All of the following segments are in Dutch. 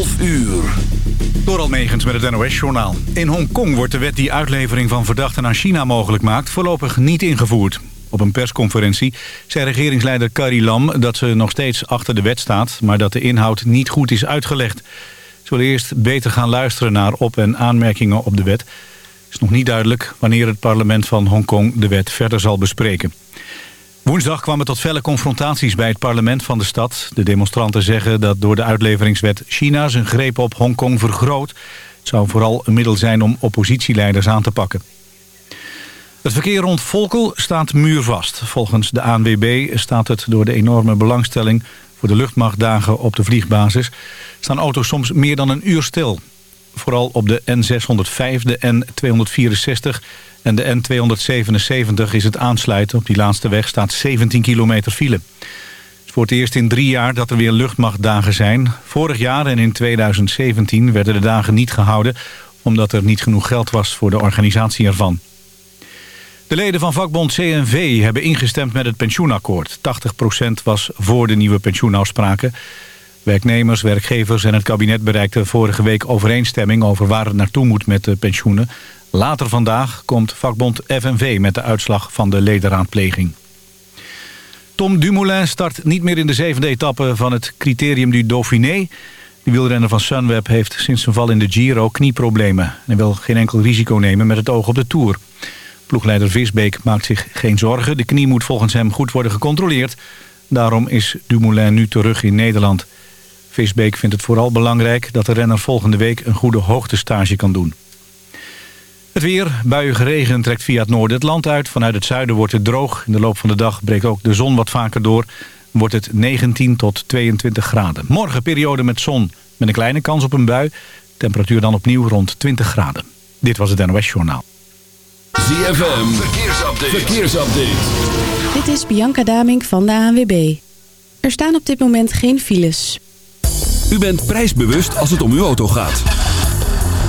12 uur. Door Almegens met het NOS-journaal. In Hongkong wordt de wet die uitlevering van verdachten aan China mogelijk maakt... voorlopig niet ingevoerd. Op een persconferentie zei regeringsleider Carrie Lam dat ze nog steeds achter de wet staat... maar dat de inhoud niet goed is uitgelegd. Ze wil eerst beter gaan luisteren naar op- en aanmerkingen op de wet. Het is nog niet duidelijk wanneer het parlement van Hongkong de wet verder zal bespreken. Woensdag kwamen tot felle confrontaties bij het parlement van de stad. De demonstranten zeggen dat door de uitleveringswet China zijn greep op Hongkong vergroot. Het zou vooral een middel zijn om oppositieleiders aan te pakken. Het verkeer rond Volkel staat muurvast. Volgens de ANWB staat het door de enorme belangstelling voor de luchtmachtdagen op de vliegbasis. Staan auto's soms meer dan een uur stil. Vooral op de N605, de N264 en de N277 is het aansluiten. Op die laatste weg staat 17 kilometer file. Het is voor het eerst in drie jaar dat er weer luchtmachtdagen zijn. Vorig jaar en in 2017 werden de dagen niet gehouden... omdat er niet genoeg geld was voor de organisatie ervan. De leden van vakbond CNV hebben ingestemd met het pensioenakkoord. 80% was voor de nieuwe pensioenafspraken. Werknemers, werkgevers en het kabinet bereikten vorige week overeenstemming... over waar het naartoe moet met de pensioenen. Later vandaag komt vakbond FNV met de uitslag van de ledenraadpleging. Tom Dumoulin start niet meer in de zevende etappe van het Criterium du Dauphiné. De wielrenner van Sunweb heeft sinds zijn val in de Giro knieproblemen. Hij wil geen enkel risico nemen met het oog op de Tour. Ploegleider Visbeek maakt zich geen zorgen. De knie moet volgens hem goed worden gecontroleerd. Daarom is Dumoulin nu terug in Nederland. Visbeek vindt het vooral belangrijk dat de renner volgende week een goede hoogtestage kan doen. Het weer, buiige regen trekt via het noorden het land uit. Vanuit het zuiden wordt het droog. In de loop van de dag breekt ook de zon wat vaker door. Wordt het 19 tot 22 graden. Morgen periode met zon met een kleine kans op een bui. Temperatuur dan opnieuw rond 20 graden. Dit was het NOS Journaal. ZFM, verkeersupdate. verkeersupdate. Dit is Bianca Damink van de ANWB. Er staan op dit moment geen files. U bent prijsbewust als het om uw auto gaat.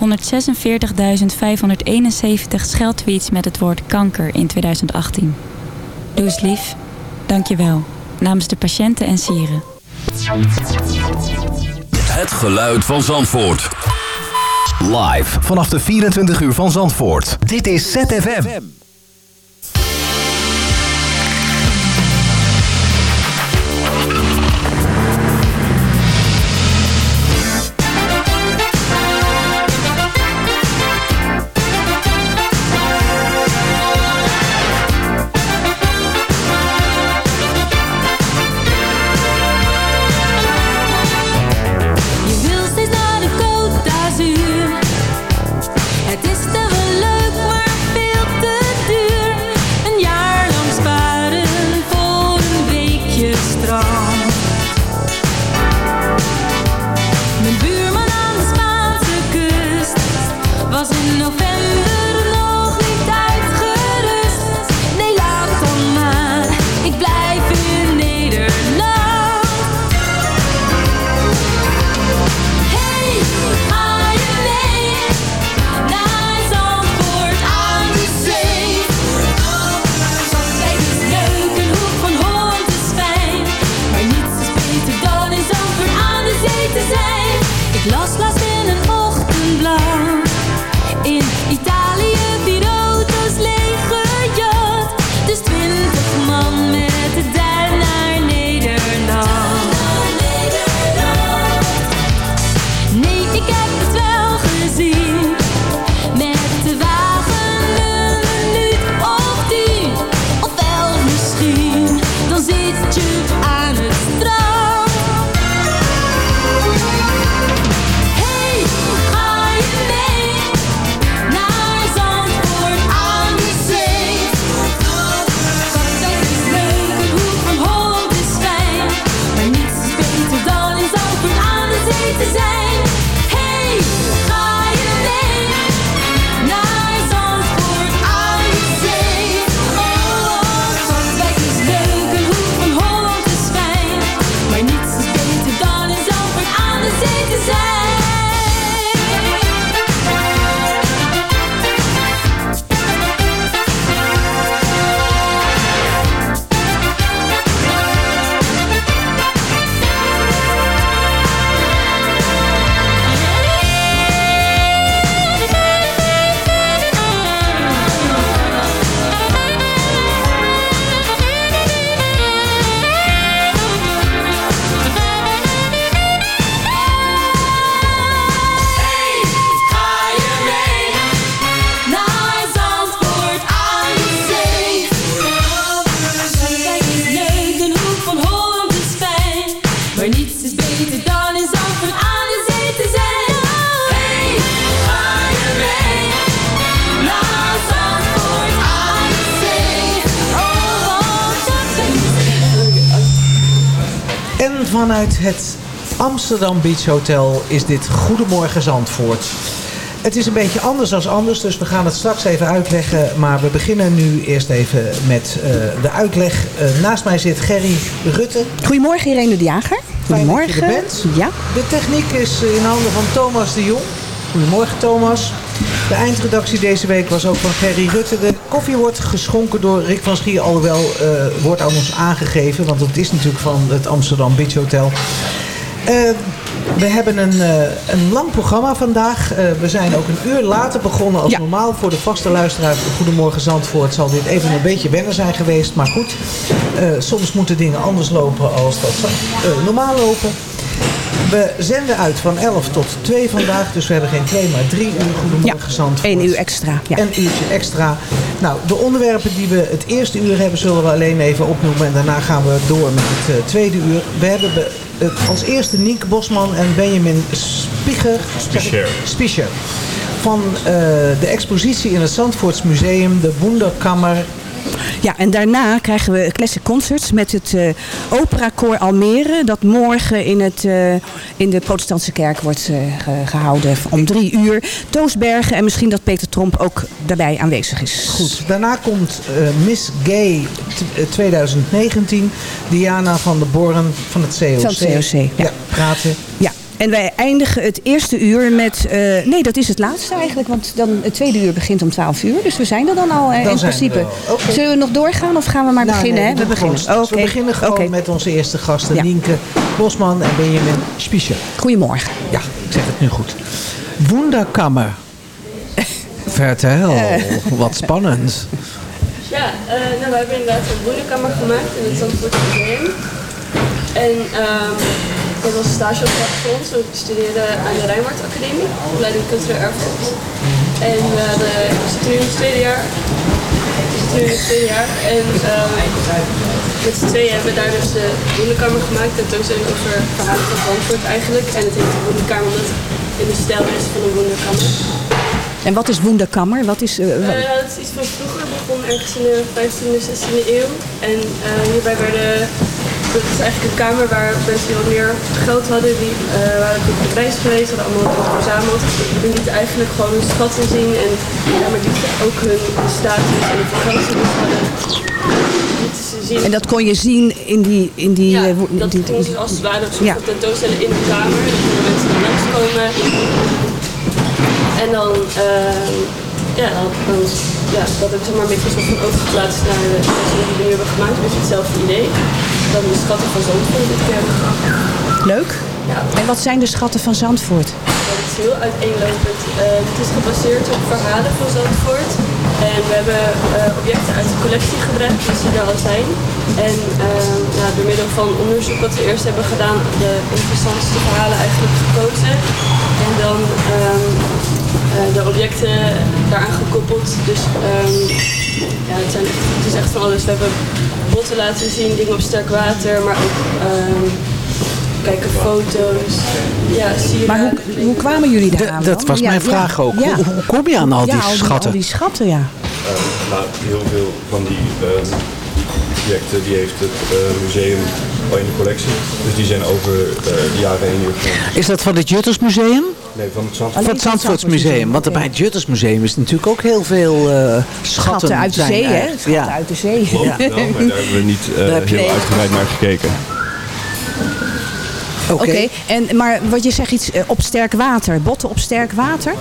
146.571 scheldtweets met het woord kanker in 2018. Doe eens lief. Dank je wel. Namens de patiënten en sieren. Het geluid van Zandvoort. Live vanaf de 24 uur van Zandvoort. Dit is ZFM. En vanuit het Amsterdam Beach Hotel is dit Goedemorgen Zandvoort. Het is een beetje anders dan anders, dus we gaan het straks even uitleggen. Maar we beginnen nu eerst even met eh, de uitleg. Eh, naast mij zit Gerry Rutte. Goedemorgen Irene de Jager. Fijn dat je Goedemorgen. er bent. Ja. De techniek is in handen van Thomas de Jong. Goedemorgen Thomas. De eindredactie deze week was ook van Gerry Rutte. De koffie wordt geschonken door Rick van Schier. Alhoewel eh, wordt aan ons aangegeven, want het is natuurlijk van het Amsterdam Beach Hotel. Eh, we hebben een, eh, een lang programma vandaag. We zijn ook een uur later begonnen als normaal. Voor de vaste luisteraar van Goedemorgen Zandvoort zal dit even een beetje wennen zijn geweest. Maar goed, soms moeten dingen anders lopen als dat normaal lopen. We zenden uit van 11 tot 2 vandaag. Dus we hebben geen 2, maar 3 uur Goedemorgen Zandvoort. Eén uur extra. Ja. Een uurtje extra. Nou, de onderwerpen die we het eerste uur hebben, zullen we alleen even opnoemen. En daarna gaan we door met het eh, tweede uur. We hebben be- als eerste Nienke Bosman en Benjamin Spieger. Spicher. Spicher. Van eh, de expositie in het Zandvoorts Museum, de Wonderkammer. Ja, en daarna krijgen we Classic Concerts met het Operakoor Almere. Dat morgen in, het, eh, in de protestantse kerk wordt eh, ge- gehouden om drie uur. Toosbergen en misschien dat Peter Tromp ook daarbij aanwezig is. Goed, daarna komt Miss Gay t- eh, 2019. Diana van der Borren van het COC. Van het COC, ja. praten. Ja, en wij eindigen het eerste uur met... eh, nee, dat is het laatste eigenlijk, want dan het tweede uur begint om 12 uur. Dus we zijn er dan al eh, Dan in principe. Zullen we nog doorgaan of gaan we maar Nou, beginnen? nee, hè? We beginnen. gewoon. We beginnen gewoon met onze eerste gasten, Ja. Nienke Bosman en Benjamin Spiesje. Goedemorgen. Ja, ik zeg het nu goed. Wonderkammer. Vertel, Eh. wat spannend. Ja, eh, nou, we hebben inderdaad een boerenkamer gemaakt in het Zandvoort Museum. En ehm was een stageopdracht voor ons. We studeerden aan de Rijnwaard Academie, opleiding cultureel erfgoed. En we, hadden, we zitten nu in het tweede jaar. We zitten nu in het tweede jaar. En ehm, met z'n tweeën hebben we daar dus de boerenkamer gemaakt. En tentoonstelling over verhalen van Zandvoort eigenlijk. En het heet de boerenkamer omdat het in de stijl is van een boerenkamer. En wat is Wonderkammer? Wat is, wat- nou, het is iets van vroeger, begon ergens in de 15e, 16e eeuw. En hierbij werden, dat is eigenlijk een kamer waar mensen die wat meer geld hadden, die eh, waren natuurlijk op reis geweest, hadden allemaal wat verzameld. En lieten eigenlijk gewoon hun schatten zien en ja, maar lieten ook hun status en ze dus hadden. zien. En dat kon je zien in die... In die Ja, wo- dat die- kon ze als het ware op Ja. tentoonstellen in de kamer. Dan konden mensen dan langskomen. En dan, ehm, ja, dan, dan, ja, dat heb ik zeg maar een beetje zo van overgeplaatst naar de mensen die we nu hebben gemaakt. Een beetje hetzelfde idee. Dan de schatten van Zandvoort dit keer. Leuk. En wat zijn de schatten van Zandvoort? Ja, dat is heel uiteenlopend. Eh, het is gebaseerd op verhalen van Zandvoort. En we hebben eh, objecten uit de collectie gebruikt, dus die er al zijn. En ja, door middel van onderzoek wat we eerst hebben gedaan, de interessantste verhalen eigenlijk gekozen. En dan ehm, eh, de objecten daaraan gekoppeld. Dus ehm, ja, het, zijn, het is echt van alles. We hebben botten laten zien, dingen op sterk water, maar ook ehm, kijken foto's. Ja, sieraden. Maar hoe, hoe kwamen jullie daar aan dat was mijn vraag ook. Hoe- hoe kom je aan al die ja, schatten? al die schatten, ja. Eh, nou, heel veel van die ehm, objecten die heeft het eh, museum al in de collectie. Dus die zijn over eh, de jaren heen. Is dat van het Juttersmuseum? Nee, van het Van Zandvoort. het Zandvoortsmuseum. Want bij het Juttersmuseum is natuurlijk ook heel veel eh, schatten. Schatten uit de zee, hè? Schatten Ja. uit de zee. Wel, maar daar hebben we niet eh, heel uitgebreid naar gekeken. Oké, en maar wat je zegt iets eh, op sterk water, botten op sterk water?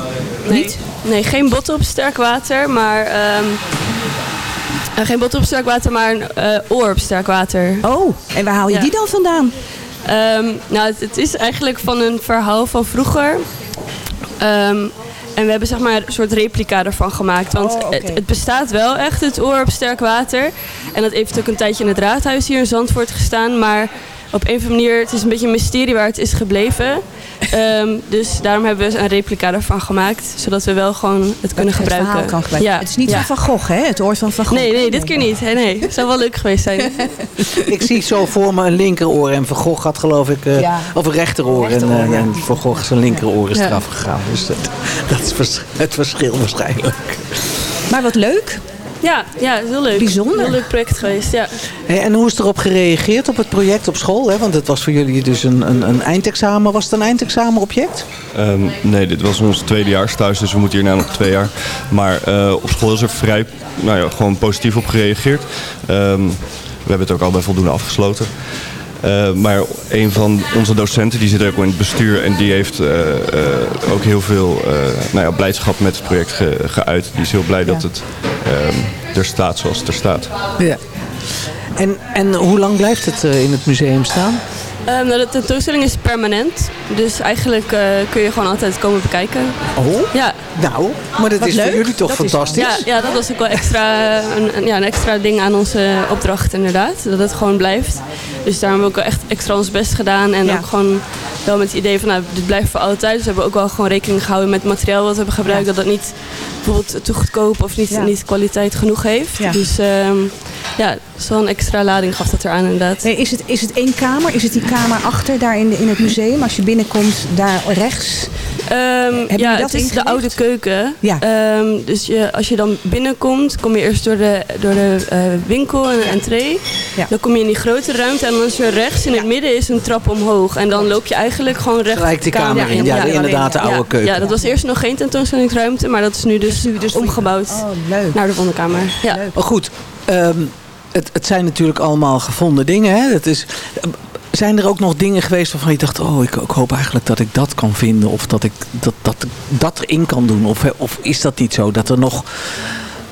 Nee. Niet? Nee, geen botten op sterk water, maar... ehm, eh, geen botten op sterk water, maar een eh, oor op sterk water. Oh, en waar haal je die dan vandaan? Ehm, nou, het, het is eigenlijk van een verhaal van vroeger. Ehm, en we hebben zeg maar een soort replica ervan gemaakt. Want Oh, het, het bestaat wel echt, het oor op sterk water. En dat heeft ook een tijdje in het raadhuis hier in Zandvoort gestaan. Maar op een of andere manier, het is een beetje een mysterie waar het is gebleven. Ehm, dus daarom hebben we een replica ervan gemaakt. Zodat we wel gewoon het kunnen het gebruiken. verhaal kan gebruiken. Ja. Het is niet ja. van Van Gogh, hè? Het oor van Van Gogh. Nee, nee, dit keer niet. Nee, nee. Het zou wel leuk geweest zijn. Ik zie zo voor me een linkeroor en Van Gogh had geloof ik, eh, Ja. of een rechteroor. En, eh, en Van Gogh zijn linkeroor is Ja. eraf gegaan. Dus dat, dat is vers- het verschil waarschijnlijk. Maar wat leuk. Ja, ja, het is heel leuk. Bijzonder. Heel leuk project geweest, ja. Hey, en hoe is erop gereageerd op het project op school? Hè? Want het was voor jullie dus een, een, een eindexamen. Was het een eindexamenobject? Ehm, nee, dit was ons tweedejaars thuis, dus we moeten hierna nog twee jaar. Maar eh, op school is er vrij, nou ja, gewoon positief op gereageerd. Ehm, we hebben het ook al bij voldoende afgesloten. Eh, maar een van onze docenten, die zit ook in het bestuur en die heeft eh, eh, ook heel veel nou ja, blijdschap met het project ge- geuit. Die is heel blij dat het er staat zoals het er staat. Ja. En, en hoe lang blijft het in het museum staan? Ehm, nou, de tentoonstelling is permanent. Dus eigenlijk eh, kun je gewoon altijd komen bekijken. Oh? Ja. Nou, maar dat Wat is leuk. voor jullie toch Dat is- fantastisch? Ja, ja, dat was ook wel extra, een, ja, een extra ding aan onze opdracht inderdaad. Dat het gewoon blijft. Dus daar hebben we ook wel echt extra ons best gedaan. En ook gewoon wel met het idee van, nou, dit blijft voor altijd. Dus we hebben ook wel gewoon rekening gehouden met het materiaal wat we hebben gebruikt. Dat dat niet bijvoorbeeld te goedkoop of niet, Ja. niet kwaliteit genoeg heeft. Ja. Dus ehm, ja, zo'n extra lading gaf dat eraan inderdaad. Nee, is, het, is het één kamer? Is het die kamer achter daar in, de, in het museum? Als je binnenkomt, daar rechts? Ehm, ja, dat het is de oude keuken. Ja. Ehm, dus je, als je dan binnenkomt, kom je eerst door de, door de eh, winkel en de entree. Dan kom je in die grote ruimte en dan is er rechts in het midden is een trap omhoog. En dan loop je eigenlijk gewoon recht Gelijk die kamer in. Ja, de- inderdaad, de oude ja, keuken. Ja, dat was eerst nog geen tentoonstellingsruimte, maar dat is nu dus, omgebouwd naar de wonderkamer. Ja. Maar goed, ehm, het, het zijn natuurlijk allemaal gevonden dingen. Hè? Het is, zijn er ook nog dingen geweest waarvan je dacht... oh, ik, ik hoop eigenlijk dat ik dat kan vinden... of dat ik dat, dat, dat erin kan doen? Of, of is dat niet zo? Dat er nog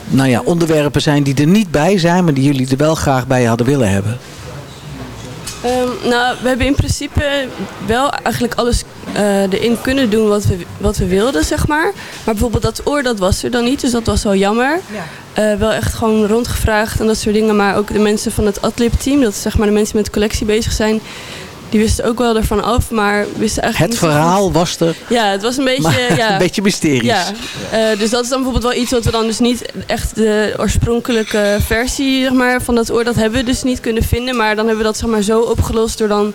nou ja, onderwerpen zijn die er niet bij zijn... maar die jullie er wel graag bij hadden willen hebben? Ehm, nou, we hebben in principe wel eigenlijk alles eh, erin kunnen doen wat we, wat we wilden, zeg maar. Maar bijvoorbeeld dat oor, dat was er dan niet, dus dat was wel jammer. Eh, wel echt gewoon rondgevraagd en dat soort dingen. Maar ook de mensen van het Adlib-team, dat zeg maar de mensen die met collectie bezig zijn... die wisten ook wel ervan af, maar wisten eigenlijk Het verhaal was er, Ja, het was een beetje... maar ja, een beetje mysterisch. ja, eh, dus dat is dan bijvoorbeeld wel iets wat we dan dus niet echt de oorspronkelijke versie zeg maar, van dat oor, dat hebben we dus niet kunnen vinden. Maar dan hebben we dat zeg maar, zo opgelost door dan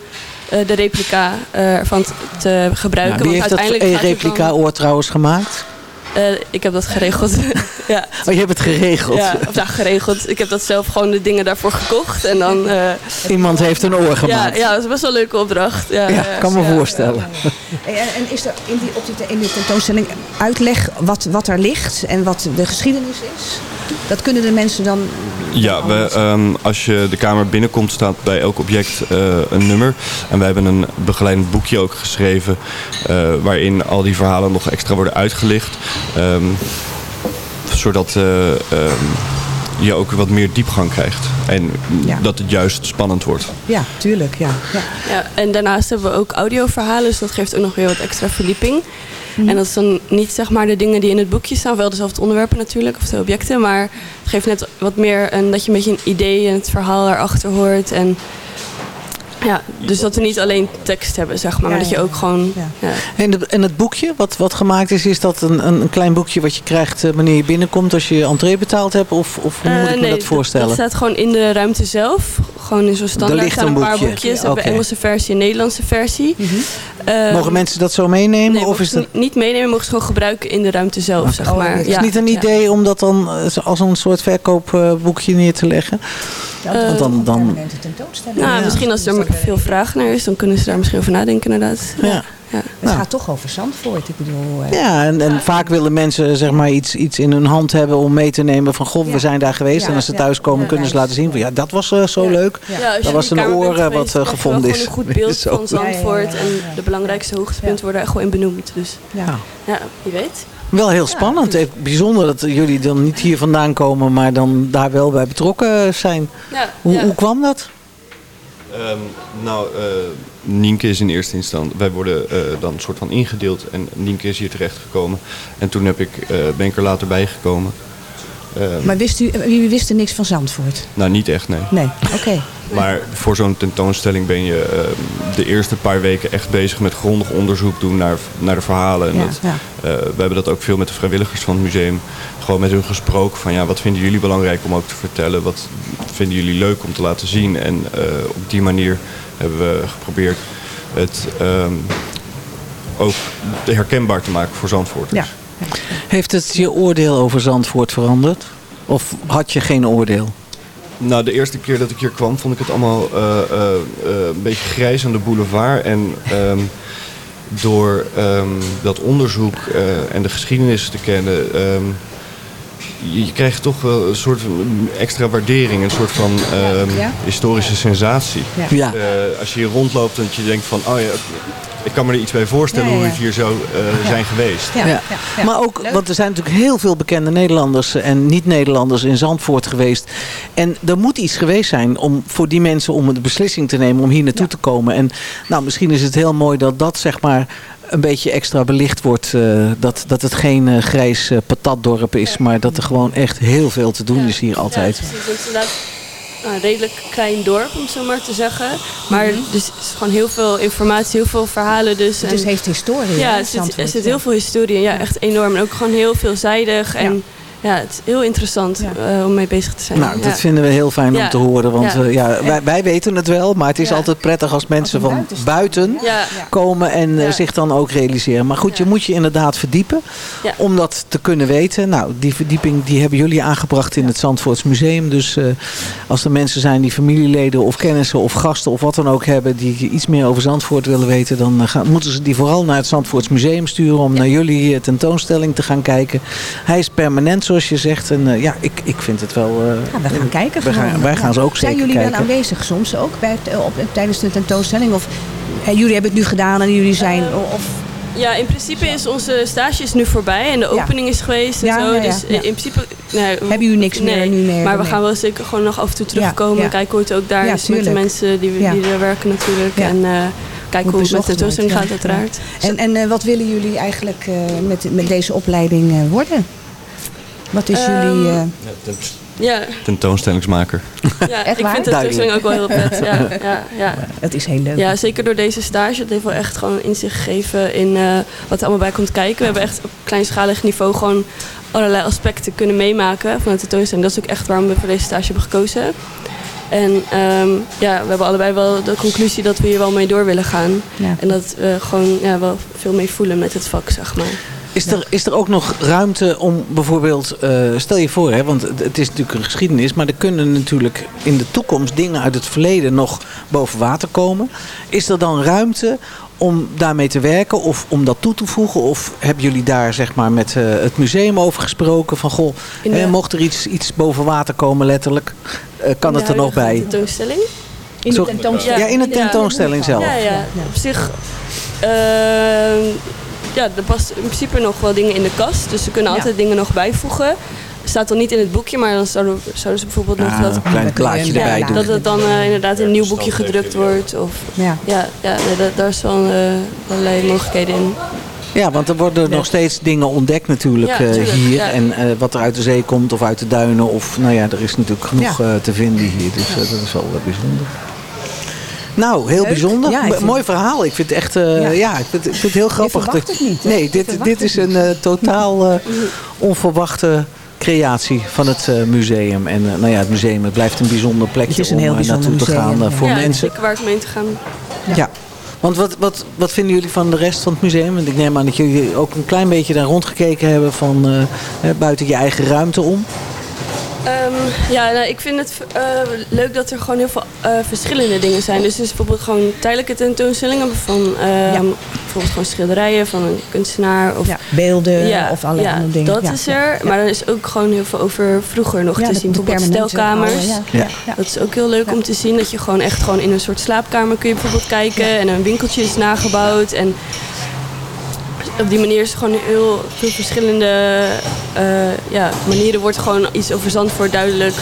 eh, de replica eh, ervan te- te gebruiken. Ja, wie heeft dat uiteindelijk gaat het replica dan- oor trouwens gemaakt? Eh, ik heb dat geregeld. ja. Oh, je hebt het geregeld? Ja, of ja, geregeld. Ik heb dat zelf gewoon de dingen daarvoor gekocht. En dan, eh, Iemand heeft een oor gemaakt. Ja, ja, dat is best wel een leuke opdracht. Ja, Ja, eh, kan me ja. voorstellen. En, en is er in die, op die, in die tentoonstelling uitleg wat, wat er ligt en wat de geschiedenis is? Dat kunnen de mensen dan... Ja, we, ehm, als je de kamer binnenkomt staat bij elk object eh, een nummer. En wij hebben een begeleidend boekje ook geschreven eh, waarin al die verhalen nog extra worden uitgelicht. Ehm, zodat eh, ehm, je ook wat meer diepgang krijgt. En Ja. dat het juist spannend wordt. Ja, tuurlijk, ja. ja. Ja, en daarnaast hebben we ook audioverhalen, dus dat geeft ook nog weer wat extra verdieping. En dat is dan niet zeg maar de dingen die in het boekje staan, wel dezelfde onderwerpen natuurlijk, of de objecten, maar het geeft net wat meer een, dat je een beetje een idee en het verhaal erachter hoort. En ja, dus dat we niet alleen tekst hebben, zeg maar, maar dat je ook gewoon. Ja. En, de- en het boekje wat, wat gemaakt is, is dat een, een, een klein boekje wat je krijgt eh, wanneer je binnenkomt als je entree betaald hebt? Of, of hoe moet Eh, ik me nee, dat voorstellen? Dat staat gewoon in de ruimte zelf. Gewoon in zo'n standaard ligt staan een een paar boekje. boekjes. We Ja, hebben Engelse versie en Nederlandse versie. Ehm, Mogen mensen dat zo meenemen? Nee, of is dat... niet meenemen, mogen ze gewoon gebruiken in de ruimte zelf, zeg maar. Het is Ja, niet een ja. idee om dat dan eh, als een soort verkoopboekje neer te leggen? Want dan, dan, Nou, misschien als er veel vraag naar is, dan kunnen ze daar misschien over nadenken inderdaad. Ja. ja. Het Nou. gaat toch over Zandvoort, ik bedoel... eh, ja, en, en vaak willen mensen zeg maar iets, iets in hun hand hebben om mee te nemen van goh, we zijn daar geweest. Ja, en als ze ja. thuiskomen Ja, kunnen ze laten zien van ja, dat was eh, zo leuk. Ja, als je dat was een oor eh, geweest, wat eh, je gevonden is. gewoon een goed beeld van Zandvoort. En de belangrijkste hoogtepunten worden er gewoon in benoemd. Dus ja, ja wie weet. Wel heel spannend. Eh, Bijzonder dat jullie dan niet hier vandaan komen, maar dan daar wel bij betrokken zijn. Ja, Hoe, ja. hoe kwam dat? Ehm, nou, eh, Nienke is in eerste instantie. Wij worden eh, dan een soort van ingedeeld. En Nienke is hier terechtgekomen. En toen heb ik, eh, ben ik er later bijgekomen. Ehm, Maar wist u, jullie wisten niks van Zandvoort? Nou, niet echt, nee. Nee, oké. Maar voor zo'n tentoonstelling ben je ehm, de eerste paar weken echt bezig met grondig onderzoek doen naar, naar de verhalen. En Ja, dat, ja. eh, we hebben dat ook veel met de vrijwilligers van het museum. Gewoon met hun gesproken van ja, wat vinden jullie belangrijk om ook te vertellen? Wat vinden jullie leuk om te laten zien? En eh, op die manier hebben we geprobeerd het ehm, ook herkenbaar te maken voor Zandvoorters. Ja. Heeft het je oordeel over Zandvoort veranderd? Of had je geen oordeel? Nou, de eerste keer dat ik hier kwam, vond ik het allemaal eh, eh, eh, een beetje grijs aan de boulevard. En ehm, door ehm, dat onderzoek en de geschiedenis te kennen, ehm, je, je krijgt toch wel een soort extra waardering, een soort van ehm, Ja. historische sensatie. Ja. Ja. Eh, als je hier rondloopt en dat je denkt van, oh ja, ik kan me er iets bij voorstellen Ja, ja, hoe het hier zo eh, zijn geweest. Ja. Maar ook, want er zijn natuurlijk heel veel bekende Nederlanders en niet-Nederlanders in Zandvoort geweest. En er moet iets geweest zijn om voor die mensen om een beslissing te nemen om hier naartoe te komen. En nou, misschien is het heel mooi dat dat zeg maar een beetje extra belicht wordt. eh, dat, dat het geen eh, grijs eh, patatdorp is, maar dat er gewoon echt heel veel te doen is hier altijd. Het is inderdaad nou, een redelijk klein dorp, om zo maar te zeggen. Maar dus het is gewoon heel veel informatie, heel veel verhalen. Dus, Het heeft historie, Ja, er zit, er heel veel historie in. Ja, echt enorm. En ook gewoon heel veelzijdig. En ja, het is heel interessant eh, om mee bezig te zijn. Nou, Ja. dat vinden we heel fijn Ja. om te horen. Want Ja. eh, ja, wij, wij weten het wel, maar het is altijd prettig als mensen van buiten Ja. komen en eh, Ja. zich dan ook realiseren. Maar goed, je moet je inderdaad verdiepen Ja. om dat te kunnen weten. Nou, die verdieping die hebben jullie aangebracht in het Zandvoorts Museum. Dus eh, als er mensen zijn die familieleden of kennissen of gasten of wat dan ook hebben... die iets meer over Zandvoort willen weten... dan gaan, moeten ze die vooral naar het Zandvoorts Museum sturen... om naar jullie tentoonstelling te gaan kijken. Hij is permanent, zoals je zegt. En eh, ja, ik, ik vind het wel... eh, Ja, we gaan kijken. we gaan- wij gaan Ja. ze ook Zijn zeker jullie kijken. wel aanwezig soms ook bij het, eh, op, tijdens de tentoonstelling? Of eh, jullie hebben het nu gedaan en jullie zijn... of, Ja, in principe is onze stage is nu voorbij en de Ja. opening is geweest en Ja, zo. ja, ja, dus ja. in principe nee, Hebben jullie niks nee, meer nu meer? Maar we gaan wel zeker gewoon nog af en toe terugkomen. ja. Kijken hoe het ook daar Ja, is met de mensen die, Ja. die er werken natuurlijk. Ja. En eh, kijken hoe het met de tentoonstelling gaat ja. uiteraard. En, en eh, wat willen jullie eigenlijk eh, met, met deze opleiding eh, worden? Wat is Ehm, jullie... eh, Ja, Tentoonstellingsmaker. ja Echt ik waar? vind de tentoonstelling ook wel heel vet. Ja, ja, ja. Het is heel leuk. Ja, zeker door deze stage. Het heeft wel echt gewoon inzicht gegeven in eh, wat er allemaal bij komt kijken. We hebben echt op kleinschalig niveau gewoon allerlei aspecten kunnen meemaken van de tentoonstelling. Dat is ook echt waarom we voor deze stage hebben gekozen. En ehm, ja, we hebben allebei wel de conclusie dat we hier wel mee door willen gaan. Ja. En dat we gewoon ja, wel veel mee voelen met het vak, zeg maar. Is er, is er ook nog ruimte om bijvoorbeeld, eh, stel je voor, hè, want het, is natuurlijk een geschiedenis, maar er kunnen natuurlijk in de toekomst dingen uit het verleden nog boven water komen. Is er dan ruimte om daarmee te werken of om dat toe te voegen? Of hebben jullie daar zeg maar met eh, het museum over gesproken van goh, In de- mocht er iets, iets boven water komen letterlijk, eh, kan In de het er nog bij? tentoonstelling? In de tentoonstelling. Ja, in de tentoonstelling zelf. Ja, ja. op zich. Ja, er past in principe nog wel dingen in de kast. Dus ze kunnen Ja. altijd dingen nog bijvoegen. Staat dan niet in het boekje, maar dan zouden, zouden ze bijvoorbeeld nog Ah, dat... een klein plaatje ja, erbij doen. Dat het dan eh, inderdaad in een nieuw boekje gedrukt wordt. Of, Ja. ja, ja nee, da- daar is wel eh, allerlei mogelijkheden in. Ja, want er worden nog steeds dingen ontdekt natuurlijk Ja, eh, hier. ja. En eh, wat er uit de zee komt of uit de duinen. Of nou ja, er is natuurlijk genoeg Ja. eh, te vinden hier. Dus dat is wel bijzonder. Nou, heel Leuk. bijzonder. Ja, vind- Mooi verhaal. Ik vind het echt, eh, ja. Ja. ik, vind, ik vind het heel grappig. verwacht Dat- het niet, hè? Nee, dit, dit is een eh, totaal eh, onverwachte creatie van het eh, museum. En nou ja, het museum het blijft een bijzonder plekje Het is een om heel bijzonder naartoe te gaan ja. voor ja, mensen. zeker waard om heen te gaan. Ja. Want wat, wat, wat vinden jullie van de rest van het museum? Want ik neem aan dat jullie ook een klein beetje daar rondgekeken hebben van eh, hè, buiten je eigen ruimte om. Ehm, ja, nou, ik vind het eh, leuk dat er gewoon heel veel eh, verschillende dingen zijn. Dus, dus bijvoorbeeld gewoon tijdelijke tentoonstellingen van ehm, bijvoorbeeld gewoon schilderijen van een kunstenaar. Of, Ja, beelden Ja, of allerlei ja, andere dingen. dat Ja, is er. ja. Maar er is ook gewoon heel veel over vroeger nog Ja, te de- zien. de Bijvoorbeeld permanente stelkamers. oude, ja. Ja. Ja. Dat is ook heel leuk om te zien. Dat je gewoon echt gewoon in een soort slaapkamer kun je bijvoorbeeld kijken. En een winkeltje is nagebouwd. En op die manier is gewoon heel veel verschillende eh, ja, manieren wordt gewoon iets over Zandvoort duidelijk.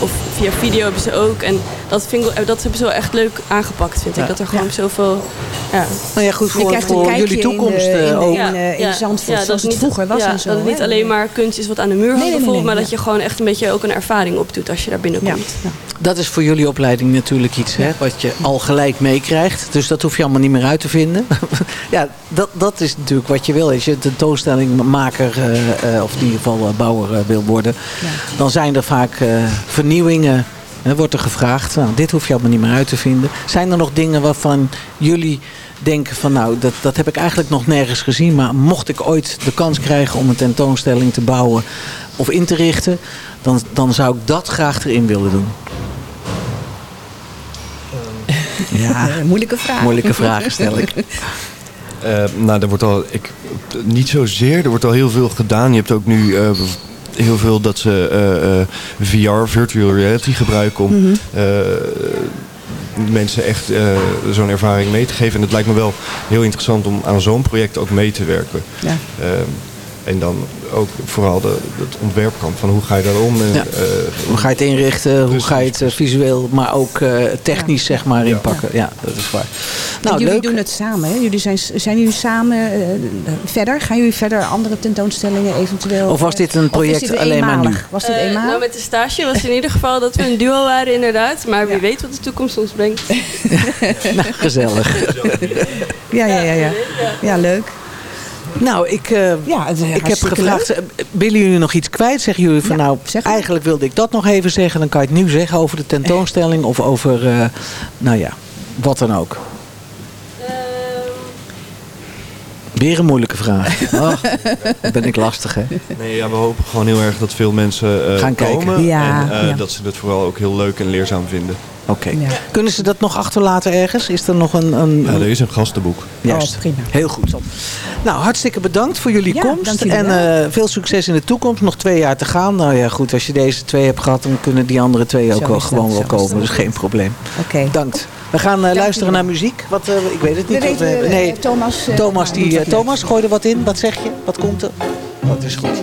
Of via video hebben ze ook. En dat, vind ik, wel- dat hebben ze wel echt leuk aangepakt, vind Ja. ik. Dat er gewoon zoveel... Ja. Nou ja, goed, voor, jullie toekomst in de- in eh, de- ook. in, eh, in Zandvoort, zoals dat het niet- vroeger was ja, en zo, Dat het niet alleen maar kunst is wat aan de muur hangt nee, nee, bijvoorbeeld, maar dat je gewoon echt een beetje ook een ervaring opdoet als je daar binnenkomt. Dat is voor jullie opleiding natuurlijk iets hè, wat je al gelijk meekrijgt. Dus dat hoef je allemaal niet meer uit te vinden. ja, dat, dat is natuurlijk wat je wil. Als je een tentoonstellingmaker eh, eh, of in ieder geval eh, bouwer eh, wil worden. Dan zijn er vaak eh, vernieuwingen Hè, wordt er gevraagd. Nou, dit hoef je allemaal niet meer uit te vinden. Zijn er nog dingen waarvan jullie denken van nou, dat, dat heb ik eigenlijk nog nergens gezien. Maar mocht ik ooit de kans krijgen om een tentoonstelling te bouwen of in te richten, dan, dan zou ik dat graag erin willen doen. Ja, moeilijke vraag. moeilijke vragen stel ik. Eh, nou, er wordt al, ik, niet zozeer, er wordt al heel veel gedaan. Je hebt ook nu eh, heel veel dat ze eh, eh, VR, virtual reality, gebruiken om Mhm. eh, mensen echt zo'n ervaring mee te geven. En het lijkt me wel heel interessant om aan zo'n project ook mee te werken. Ja. Ehm, en dan ook vooral de, het ontwerpkant van hoe ga je daar om. En, Ja. eh, Hoe ga je het inrichten? Hoe ga je het eh, visueel, maar ook eh, technisch zeg maar inpakken? Ja, dat is waar. Nou, jullie leuk. doen het samen. Hè? Jullie zijn, zijn jullie samen verder? Gaan jullie verder andere tentoonstellingen eventueel? Of was dit een project dit alleen maar nu? Was dit eenmalig? nou, met de stage was in ieder geval dat we een duo waren inderdaad. Maar wie weet wat de toekomst ons brengt. Nou, gezellig. Ja, ja, ja, ja. Ja, leuk. Nou, ik, eh, Ja, ik heb gevraagd, leuk. eh, willen jullie nog iets kwijt? Zeggen jullie van Ja, nou, eigenlijk wilde ik dat nog even zeggen. Dan kan je het nu zeggen over de tentoonstelling of over, eh, nou ja, wat dan ook. Weer een moeilijke vraag. Oh, ben ik lastig hè. Nee, ja, we hopen gewoon heel erg dat veel mensen eh, Gaan kijken. komen. Ja, en eh, ja. dat ze het vooral ook heel leuk en leerzaam vinden. Oké. Ja. Kunnen ze dat nog achterlaten ergens? Is er nog een... een, Ja, er is een gastenboek. Juist. Oh, prima. Heel goed. Nou, hartstikke bedankt voor jullie Ja, komst. En eh, veel succes in de toekomst. Nog twee jaar te gaan. Nou ja, goed. Als je deze twee hebt gehad, dan kunnen die andere twee ook wel gewoon wel komen. Dus geen probleem. Oké. Bedankt. We gaan eh, luisteren naar muziek. Wat, eh, ik weet het niet. We wat weten, nee, Thomas, Thomas, die, wat Thomas, gooi er wat in. Wat zeg je? Wat komt er? Dat is goed.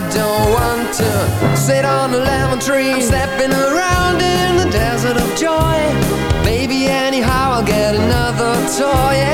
I don't want to sit on a lemon tree. I'm stepping around in the desert of joy. Maybe anyhow I'll get another toy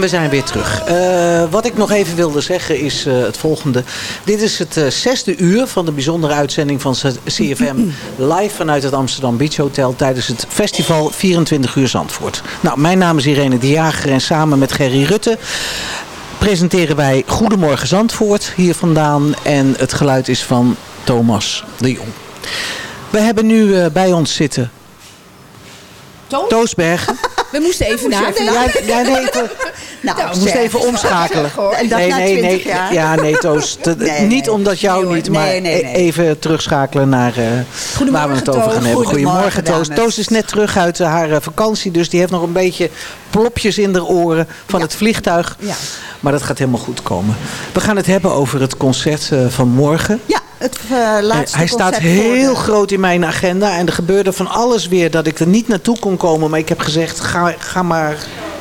En we zijn weer terug. Eh, wat ik nog even wilde zeggen is eh, het volgende. Dit is het eh, zesde uur van de bijzondere uitzending van CFM live vanuit het Amsterdam Beach Hotel tijdens het festival 24 uur Zandvoort. Nou, mijn naam is Irene de Jager en samen met Gerry Rutte presenteren wij Goedemorgen Zandvoort hier vandaan. En het geluid is van Thomas de Jong. We hebben nu eh, bij ons zitten Toos? Toosbergen. We moesten even nadenken. Ja, ja, nee, Nou, moesten zeg. even omschakelen. En dat nee, na nee, 20 nee. jaar? Ja, nee, Toos. Nee, niet nee. omdat jou Nee, niet, maar even terugschakelen naar eh, waar we het over gaan hebben. Goedemorgen, Goedemorgen, Toos. Toos is net terug uit eh, haar eh, vakantie, dus die heeft nog een beetje plopjes in de oren van het vliegtuig. Ja. Maar dat gaat helemaal goed komen. We gaan het hebben over het concert van morgen. Ja, het eh, laatste Hij staat heel groot in mijn agenda. En er gebeurde van alles weer dat ik er niet naartoe kon komen. Maar ik heb gezegd, ga, ga maar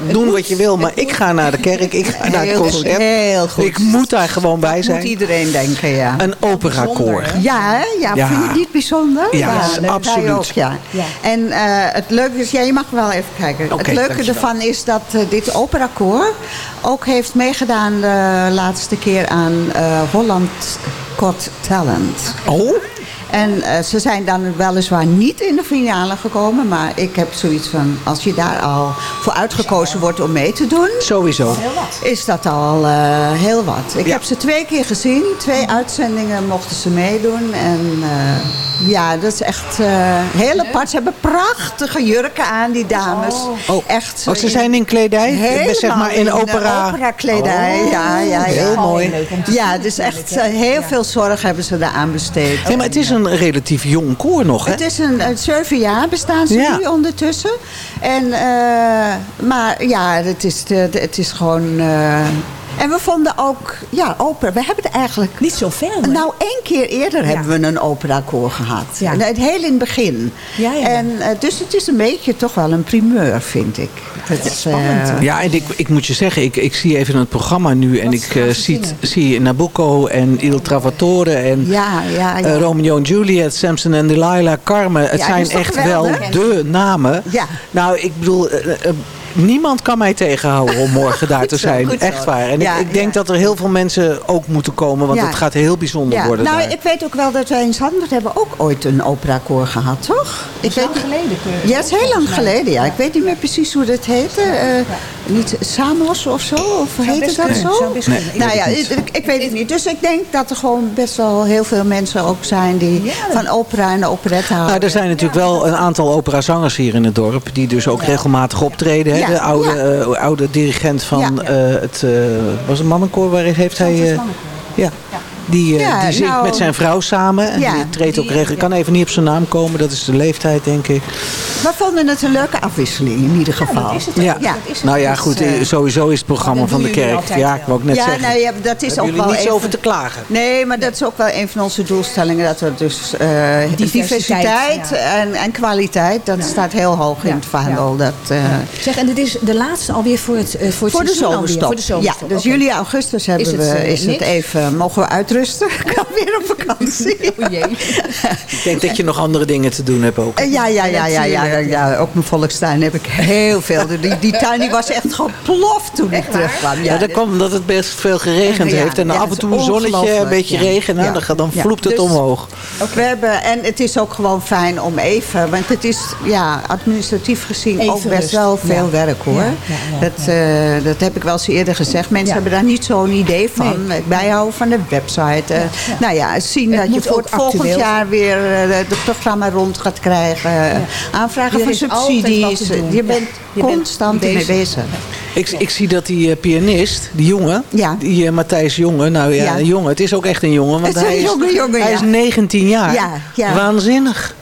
doen wat je wil. Maar ik ga naar de kerk, ik ga naar het concert. heel goed. Ik moet daar gewoon bij Moet zijn. iedereen denken, ja. Een operakoor. Ja, hè? ja, Ja. vind je het niet bijzonder? Ja, dat zei je absoluut. Ook, ja. En eh, het leuke is, ja, je mag wel even kijken. Het leuke dankjewel. ervan is dat eh, dit operakoor ook heeft meegedaan de laatste keer aan eh, Holland Got Talent. Oh? En eh, ze zijn dan weliswaar niet in de finale gekomen. Maar ik heb zoiets van, als je daar al voor uitgekozen wordt om mee te doen. Sowieso. Is dat al eh, heel wat. Ik heb ze twee keer gezien. Twee uitzendingen mochten ze meedoen. En eh, ja, dat is echt eh, heel apart. Ze hebben prachtige jurken aan, die dames. Oh. Echt. Oh, ze zijn in kledij? Helemaal zeg maar in opera. opera-kledij. Oh, ja, ja, ja. heel mooi. Ja, dus echt heel veel zorg hebben ze daaraan besteed. Nee, maar het is een relatief jong koor nog, hè? Het is een, een zeven jaar bestaan ze Ja. nu ondertussen. En, eh, maar ja, het is, het is gewoon... eh, en we vonden ook, ja, opera. We hebben er eigenlijk... Niet zoveel. Nou, één keer eerder hebben we een operakoor gehad. Ja. En Het heel in het begin. Ja, ja. En, eh, dus het is een beetje toch wel een primeur, vind ik. Het is spannend. Ja, en ik, ik moet je zeggen, ik, ik zie even het programma nu en ik eh, zie, zie Nabucco en Il Travatore en Ja, ja, ja. eh, Romeo en Juliet, Samson en Delilah, Carmen. Het zijn echt wel de namen. Ja. Nou, ik bedoel, eh, eh, niemand kan mij tegenhouden om morgen daar te zijn. Echt waar. En Ja, ik, ik denk dat er heel veel mensen ook moeten komen, want Ja. het gaat heel bijzonder Ja, worden nou, daar. ik weet ook wel dat wij in Zandvoort hebben ook ooit een operakoor gehad, toch? Ik weet geleden. Ja, het is heel lang geleden, ja. Ik weet niet meer precies hoe dat heette. Eh, niet Samos of zo? Of heette dat kunnen, zo? Nee. Nou ja, ik weet het niet. Dus ik denk dat er gewoon best wel heel veel mensen ook zijn die van opera en operette houden. Nou, er zijn natuurlijk wel een aantal operazangers hier in het dorp... die dus ook regelmatig optreden. Hè? Ja, De oude, ja. eh, oude dirigent van Ja. eh, het... eh, was het mannenkoor? Waar heeft hij... eh, ja. Die, eh, Ja, die zingt nou, met zijn vrouw samen. En ja, die treedt ook regel. Ik kan even niet op zijn naam komen. Dat is de leeftijd, denk ik. We vonden het een leuke afwisseling in ieder geval. Ja. Nou ja, goed. eh, eh, sowieso is het programma van de kerk. Ja, ik wou ook net ja, zeggen. nou ja, dat is Hebben ook wel niets even- over te klagen? Nee, maar dat is ook wel een van onze doelstellingen. Dat we dus eh, diversiteit, ja. en, en kwaliteit, dat staat heel hoog in het vaandel. Dat, eh, Zeg, en dit is de laatste alweer voor het, eh, voor het voor de zomerstop. Voor de zomerstop. Ja, dus oké. juli, augustus hebben Is het, we, eh, is het even, mogen we uitrusten? Ik kan weer op vakantie. O jee. Ik denk dat je nog andere dingen te doen hebt ook. Eh, Ja, ja, ja, ja, ja, ja, ja. Ook mijn volkstuin heb ik heel veel. Die, die tuin die was echt geploft toen ik terugkwam. Ja, dat kwam omdat het best veel geregend heeft. En af en toe een zonnetje, een beetje regen. Nou, dan, gaat- dan vloept het Dus- omhoog. We hebben, en het is ook gewoon fijn om even, want het is ja, administratief gezien ook best wel veel werk hoor. Dat, eh, dat heb ik wel eens eerder gezegd. Mensen hebben daar niet zo'n idee van. Het bijhouden van de website. Eh, Nou ja, zien Het dat je voor volgend actueel jaar weer eh, het programma rond gaat krijgen. Aanvragen voor subsidies. Je Ja. bent Je bent constant mee bezig. Ik, ik zie dat die eh, pianist, die jongen, die eh, Matthijs Jonge, nou ja, jongen, het is ook echt een jongen, want Het is hij een is, jongen, hij ja. is 19 jaar. Ja, ja. Waanzinnig.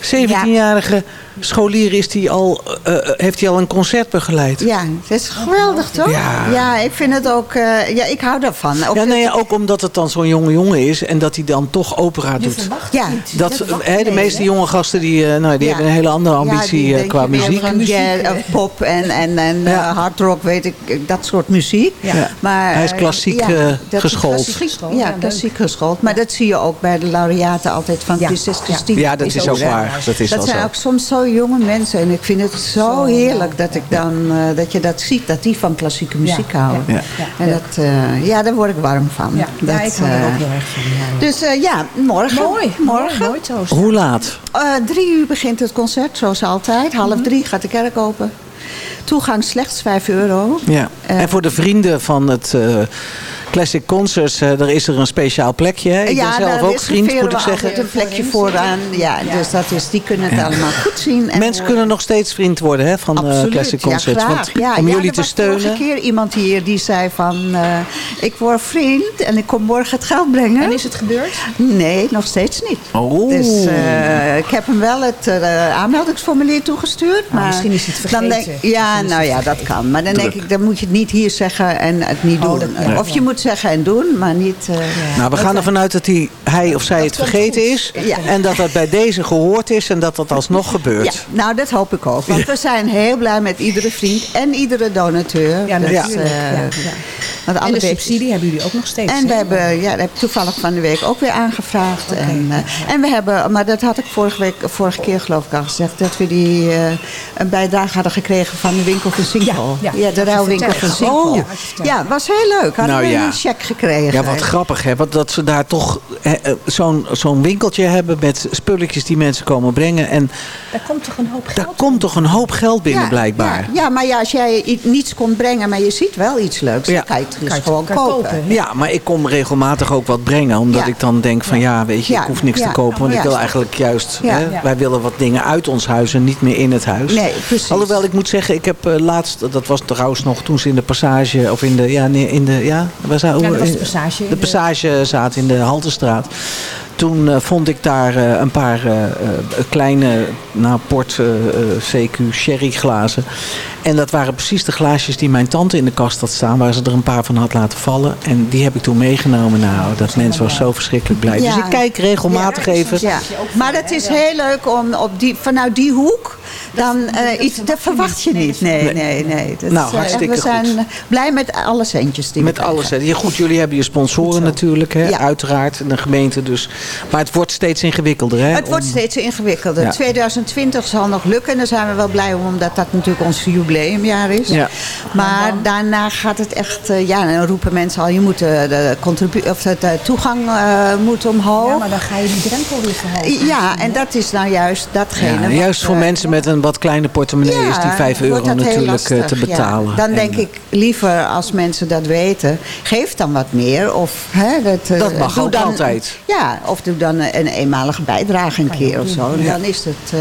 17-jarige scholier is die al, eh, eh, heeft hij al een concert begeleid. Ja, het is geweldig toch? Ja. ik vind het ook, eh, ja, ik hou daarvan. Ook Ja, dat- nee, ja, ook omdat het dan zo'n jonge jongen is en dat hij dan toch opera doet. ja, Dat, hè, de meeste jonge gasten die, eh, nou, die Ja. hebben een hele andere Ja, ambitie qua je muziek. of pop en, en, en hard rock, weet ik, dat soort muziek. Ja. Maar, Hij is klassiek, ja, dat is geschoold. klassiek- ja, klassiek geschoold. Maar dat zie je ook bij de laureaten altijd van Christus Christine. Ja, dat is ook zo. waar. Dat is dat zijn ook soms zo zo jonge mensen. En ik vind het zo, heerlijk dat, ik dan, eh, dat je dat ziet. Dat die van klassieke muziek houden. ja, En dat, eh, ja, daar word ik warm van. Ja, dat, ja, ik hou er eh, ook heel erg van. Dus eh, ja, morgen. Mooi, morgen. mooi. Hoe laat? Eh, drie uur begint het concert, zoals altijd. Half Mhm. drie gaat de kerk open. Toegang slechts 5 euro. Ja. en voor de vrienden van het eh, Classic Concerts, eh, er is er een speciaal plekje. Hè? Ik ben zelf daar ook vriend, moet ik we zeggen. een plekje vooraan. Ja, dus dat is, die kunnen het Ja. allemaal goed zien. En Mensen kunnen nog steeds vriend worden hè, van eh, Absoluut, Classic ja, Concerts. Want Ja, om ja, jullie er te was steunen. vorige keer iemand hier die zei van... eh, ik word vriend en ik kom morgen het geld brengen. En is het gebeurd? Nee, nog steeds niet. Oh. Dus eh, ik heb hem wel het eh, aanmeldingsformulier toegestuurd. maar misschien is het dan vergeten. denk- ja, nou ja, dat kan. Maar dan denk ik, dan moet je het niet hier zeggen en het niet doen. Nee. Of je moet zeggen en doen, maar niet... eh, Nou, we gaan ervan uit dat hij, hij of zij het vergeten is. Ja. En dat dat bij deze gehoord is en dat dat alsnog gebeurt. Ja, nou dat hoop ik ook. Want we zijn heel blij met iedere vriend en iedere donateur. Ja, Dat, natuurlijk. eh, Ja, ja. want En alle de beetjes- subsidie hebben jullie ook nog steeds. En we hebben, ja, dat heb ik toevallig van de week ook weer aangevraagd. En, eh, en we hebben, maar dat had ik vorige, week, vorige keer geloof ik al gezegd, dat we die eh, een bijdrage hadden gekregen van de winkel van Zinkel. Ja, ja. de ruilwinkel van. Zinkel. Oh. Ja, ja, het was heel leuk. Hadden Nou we ja. een cheque gekregen. Ja, wat grappig hè. Want dat ze daar toch eh, zo'n zo'n winkeltje hebben met spulletjes die mensen komen brengen. En Daar komt toch een hoop geld daar komt toch een hoop geld binnen Ja, blijkbaar. Ja, ja, maar ja, als jij niets kon brengen, maar je ziet wel iets leuks, dan kan je dus gewoon kopen. Ja, maar ik kom regelmatig ook wat brengen. Omdat Ja. ik dan denk van ja, weet je, Ja, ik hoef niks ja. te kopen. Want Ja. ik wil eigenlijk juist, Ja. hè, Ja. wij willen wat dingen uit ons huis en niet meer in het huis. Nee, precies. Alhoewel ik moet zeggen, ik heb eh, laatst, dat was trouwens nog toen ze in de passage, of in de, ja, nee, in de, ja, waar zou, Ja, de passage De de- passage zaten in de Haltestraat. Toen eh, vond ik daar eh, een paar eh, kleine nou, port CQ sherry glazen. En dat waren precies de glaasjes die mijn tante in de kast had staan. Waar ze er een paar van had laten vallen. En die heb ik toen meegenomen. Nou, dat mens was zo verschrikkelijk blij. Dus ik kijk regelmatig even. Ja. Maar het is heel leuk om op die, vanuit die hoek dan eh, iets, dat verwacht je niet. Nee, nee, nee. Dat Nou, is, eh, hartstikke We zijn goed. eh, blij met alle centjes die Met we alles. Ja, goed, jullie hebben je sponsoren natuurlijk, hè? Ja. uiteraard. En de gemeente dus. Maar het wordt steeds ingewikkelder. Hè? Het wordt steeds ingewikkelder. Ja. 2020 zal nog lukken. En daar zijn we wel blij om, omdat dat natuurlijk ons jubileumjaar is. Ja. Maar daarna gaat het echt... eh, ja, dan roepen mensen al, je moet de, contribu- of de, de toegang eh, moet omhoog. Ja, maar dan ga je die drempel weer verhogen. Ja, en dat is nou juist datgene. Ja, wat, juist voor mensen met een wat kleine portemonnee is die 5 wordt euro natuurlijk eh, lastig, te ja. betalen. Dan En, denk ik liever als mensen dat weten, geef dan wat meer. Of, hè, dat, eh, Dat mag ook dan, altijd. Ja, of doe dan een eenmalige bijdrage een keer of zo. En Dan is het... eh,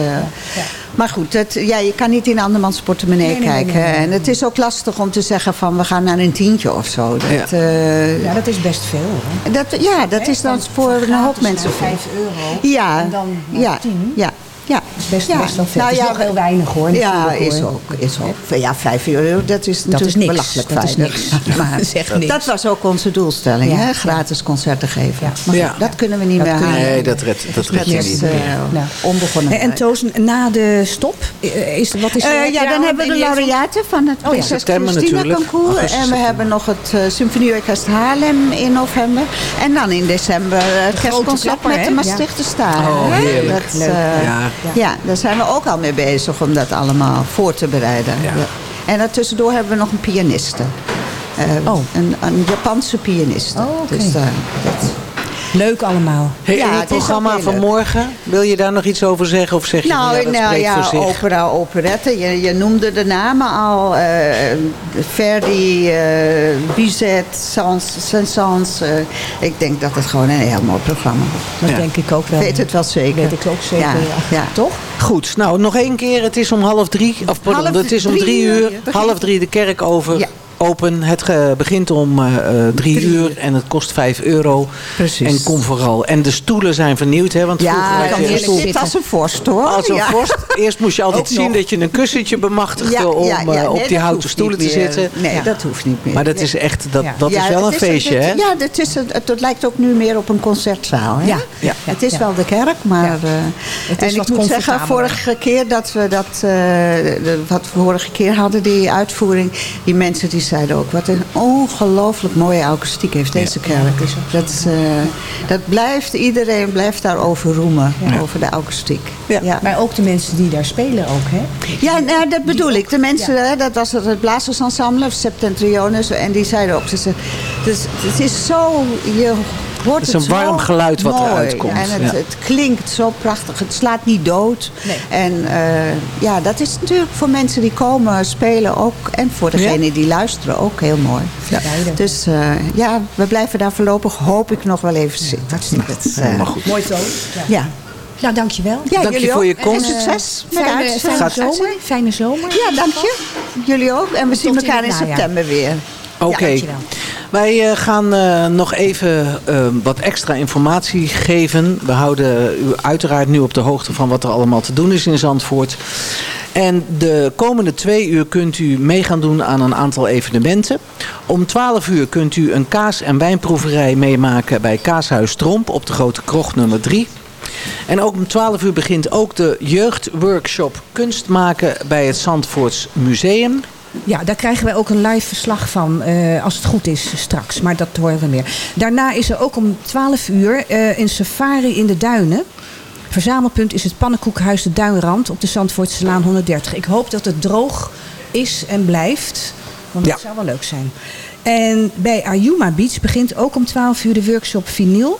Maar goed, het, ja, je kan niet in andermans portemonnee Nee, nee, nee, kijken. nee, nee, En het is ook lastig om te zeggen van we gaan naar een tientje of zo. Dat, Ja. eh, Ja, dat is best veel. Hoor. dat, ja, dat is dan voor een hoop mensen. 5 euro. Ja, En dan ja, 10. ja. Ja, Dat is best, ja. best wel veel. Nou is ja, nog heel weinig hoor. Ja, is hoor. ook, is ook. Ja, 5 euro, dat is Dat natuurlijk is niks. belachelijk Dat is niks. Maar is niks. dat was ook onze doelstelling, Ja. hè? gratis concerten geven. Maar goed, dat kunnen we niet Dat meer halen. Nee, dat redt dat redt je Dat is niet. eh, Nou. onbegonnen. En. Toos, na de stop, eh, is, wat is er? Eh, ja, dan hebben we de laureaten van het Oh ja, Prinses september Christina concours. Augustus, En we hebben nog het Symfonieorkest Haarlem in november. En dan in december het kerstconcert met de? Maastrichter Staren. Oh, hè? heerlijk. Dat, Leuk. Ja. Ja. daar zijn we ook al mee bezig om dat allemaal voor te bereiden. En daartussendoor hebben we nog een pianiste. Eh, Oh. een, een Japanse pianiste. Oh. Dus, dat, Leuk allemaal. Hey, Ja, en het is programma van morgen, wil je daar nog iets over zeggen? Of zeg je Nou, van, ja, dat nou spreekt ja, voor zich? opera, operette. Je, je noemde de namen al. eh, Verdi, eh Bizet, Sans, Saint-Saëns. eh, ik denk dat het gewoon een heel mooi programma wordt. Dat Ja. denk ik ook wel. Ik weet het wel zeker. Weet ik ook zeker, Ja, ja. ja. Toch? Goed, nou nog één keer. Het is om half drie. Of pardon, Half het is om drie drie uur, Half drie de kerk over. Open. Het eh, begint om eh, eh, drie, Drie uur en het kost vijf euro. Precies. En kom vooral. En de stoelen zijn vernieuwd, hè? Want vroeger Ja, had kan je een stoel zitten als een vorst hoor. als een ja. vorst. Eerst moest je altijd Ook zien nog. dat je een kussentje bemachtigde Ja, om Nee, op dat die houten stoelen te zitten. Nee, dat hoeft niet meer. Maar dat is echt, dat, dat is wel een is feestje, hè? Ja, het, is, het lijkt ook nu meer op een concertzaal. Hè? Ja. Ja. Het is wel de kerk, maar... En ik moet zeggen, vorige keer dat we dat... wat we vorige keer hadden, die uitvoering... die mensen die zeiden ook... wat een ongelooflijk mooie akoestiek heeft deze kerk. Dat, is, eh, dat blijft, iedereen blijft daarover roemen, over de akoestiek. Ja. Maar ook de mensen die daar spelen ook, hè? Ja, nou, dat bedoel ik. De mensen, hè, dat was het, het blazersensemble, Septentriones. En die zeiden ook, ze, ze- dus, het is zo, je Het is het een warm geluid wat mooi. eruit komt, En het, ja. het klinkt zo prachtig. Het slaat niet dood. En eh, ja, dat is natuurlijk voor mensen die komen spelen ook. En voor degenen die luisteren ook heel mooi. Dus eh, ja, we blijven daar voorlopig, hoop ik, nog wel even zitten. Hartstikke helemaal goed. Mooi zo. Ja. Nou, dankjewel. Ja, Dank je jullie voor je komst. En succes met Fijne, zomer. Fijne zomer. Ja, dank je. Jullie ook. En we zien Tot elkaar het in september weer. Oké. dankjewel. Wij eh, gaan eh, nog even eh, wat extra informatie geven. We houden u uiteraard nu op de hoogte van wat er allemaal te doen is in Zandvoort. En de komende twee uur kunt u mee gaan doen aan een aantal evenementen. Om 12 uur kunt u een kaas- en wijnproeverij meemaken bij Kaashuis Tromp op de Grote Krocht nummer 3. En ook om 12 uur begint ook de jeugdworkshop kunst maken bij het Zandvoorts Museum. Ja, daar krijgen wij ook een live verslag van, eh, als het goed is straks. Maar dat horen we meer. Daarna is er ook om 12 uur eh, een safari in de duinen. Verzamelpunt is het pannenkoekhuis De Duinrand op de Zandvoortse Laan 130. Ik hoop dat het droog is en blijft, want dat Ja. zou wel leuk zijn. En bij Ayuma Beach begint ook om 12 uur de workshop vinyl.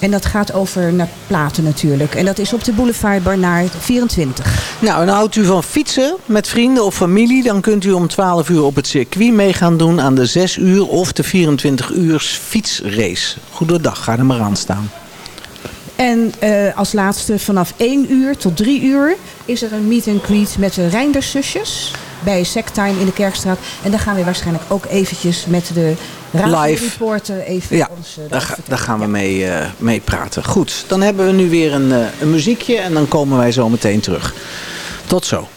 En dat gaat over naar platen natuurlijk. En dat is op de boulevard Barnaert 24. Nou, en houdt u van fietsen met vrienden of familie... dan kunt u om 12 uur op het circuit mee gaan doen aan de 6 uur of de 24 uur fietsrace. Goedendag, ga er maar aan staan. En eh, als laatste vanaf 1 uur tot 3 uur is er een meet and greet met de Reinderszusjes bij Sectime in de Kerkstraat. En daar gaan we waarschijnlijk ook eventjes met de Live. even Ja, ons... eh, daar, ga- daar gaan we mee, mee praten. Goed, dan hebben we nu weer een, eh, een muziekje en dan komen wij zo meteen terug. Tot zo.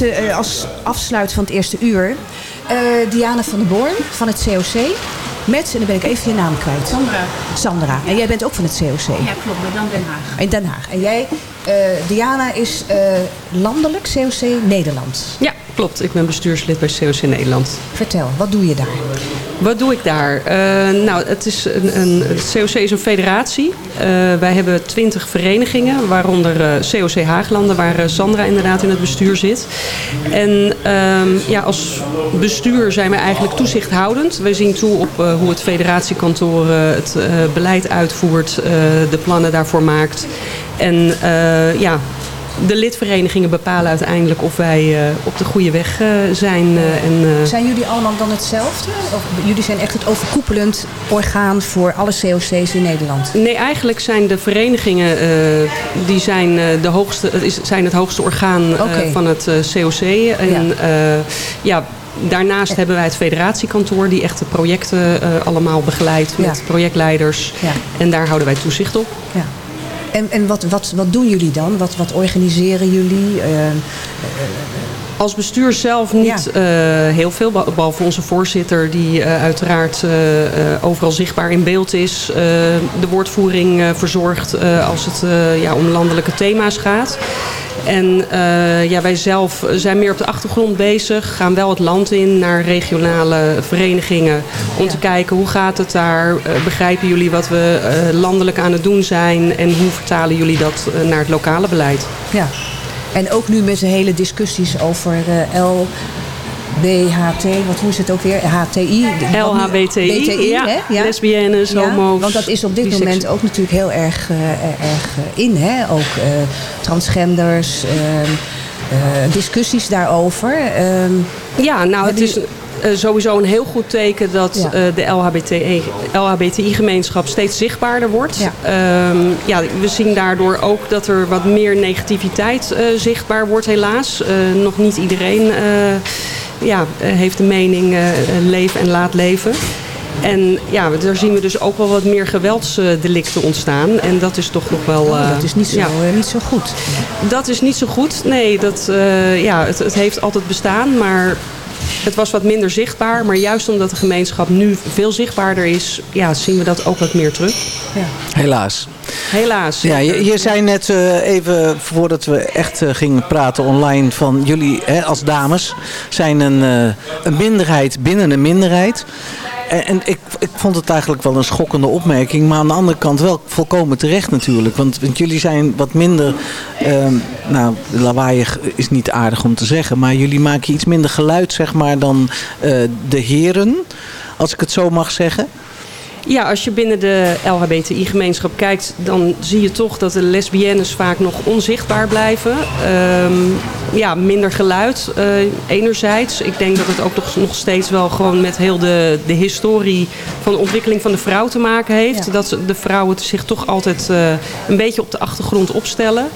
Eh, als afsluit van het eerste uur. Eh, Diana van der Born van het COC. Met, en dan ben ik even je naam kwijt. Sandra. Sandra. En jij bent ook van het COC. Ja, klopt. Dan Den Haag. In Den Haag. En jij, eh, Diana, is eh, landelijk COC Nederland. Ja, klopt. Ik ben bestuurslid bij COC Nederland. Vertel, wat doe je daar? Wat doe ik daar? Eh, nou, het, is een, een, COC is een federatie. Eh, wij hebben twintig verenigingen, waaronder eh, COC Haaglanden, waar eh, Sandra inderdaad in het bestuur zit. En ehm, ja, als bestuur zijn we eigenlijk toezichthoudend. Wij zien toe op eh, hoe het federatiekantoor eh, het eh, beleid uitvoert, eh, de plannen daarvoor maakt. En eh, ja, de lidverenigingen bepalen uiteindelijk of wij eh, op de goede weg eh, zijn. eh, en, Zijn jullie allemaal dan hetzelfde? Of jullie zijn echt het overkoepelend orgaan voor alle COC's in Nederland? Nee, eigenlijk zijn de verenigingen die zijn, de hoogste, het is, zijn het hoogste orgaan van het COC. En ja. ja, daarnaast hebben wij het federatiekantoor die echt de projecten allemaal begeleidt met Ja. projectleiders. Ja. En daar houden wij toezicht op. Ja. En, en wat, wat, wat doen jullie dan? Wat, wat organiseren jullie? Eh, Als bestuur zelf niet eh, heel veel, be- behalve onze voorzitter die eh, uiteraard eh, eh, overal zichtbaar in beeld is. eh, de woordvoering eh, verzorgt eh, als het eh, ja, om landelijke thema's gaat. En eh, ja, wij zelf zijn meer op de achtergrond bezig, gaan wel het land in naar regionale verenigingen om te kijken hoe gaat het daar, Eh, begrijpen jullie wat we eh, landelijk aan het doen zijn en hoe vertalen jullie dat naar het lokale beleid. ja. En ook nu met de hele discussies over eh LBHT, wat hoe is het ook weer? HTI? LHBTI, BTI, ja. hè? Lesbiennes, Ja, homo's, Want dat is op dit moment ook natuurlijk heel erg, eh, erg eh, in. Hè? Ook eh, transgenders, ehm, eh, discussies daarover. Ehm, Ja, nou het is eh, sowieso een heel goed teken dat Ja. eh, de LHBTI LHBTI-gemeenschap steeds zichtbaarder wordt. Ja. Ehm, ja, we zien daardoor ook dat er wat meer negativiteit eh, zichtbaar wordt helaas. Nog niet iedereen ja, heeft de mening leef en laat leven. En ja, daar zien we dus ook wel wat meer geweldsdelicten ontstaan. En dat is toch nog wel... oh, dat is niet zo, ja. niet zo goed. Dat is niet zo goed. Nee, dat, ja, het, het heeft altijd bestaan, maar het was wat minder zichtbaar. Maar juist omdat de gemeenschap nu veel zichtbaarder is, ja, zien we dat ook wat meer terug. Helaas. Helaas. Ja, je, zei net eh, even voordat we echt eh, gingen praten online van jullie hè, als dames zijn een, eh, een minderheid binnen een minderheid. En, en ik, ik vond het eigenlijk wel een schokkende opmerking, maar aan de andere kant wel volkomen terecht natuurlijk. Want, want jullie zijn wat minder, ehm, nou lawaaiig is niet aardig om te zeggen, maar jullie maken iets minder geluid zeg maar dan de heren, als ik het zo mag zeggen. Ja, als je binnen de LHBTI-gemeenschap kijkt, dan zie je toch dat de lesbiennes vaak nog onzichtbaar blijven. Ehm, ja, minder geluid eh, enerzijds. Ik denk dat het ook nog, nog steeds wel gewoon met heel de, de historie van de ontwikkeling van de vrouw te maken heeft. Ja. Dat de vrouwen zich toch altijd eh, een beetje op de achtergrond opstellen.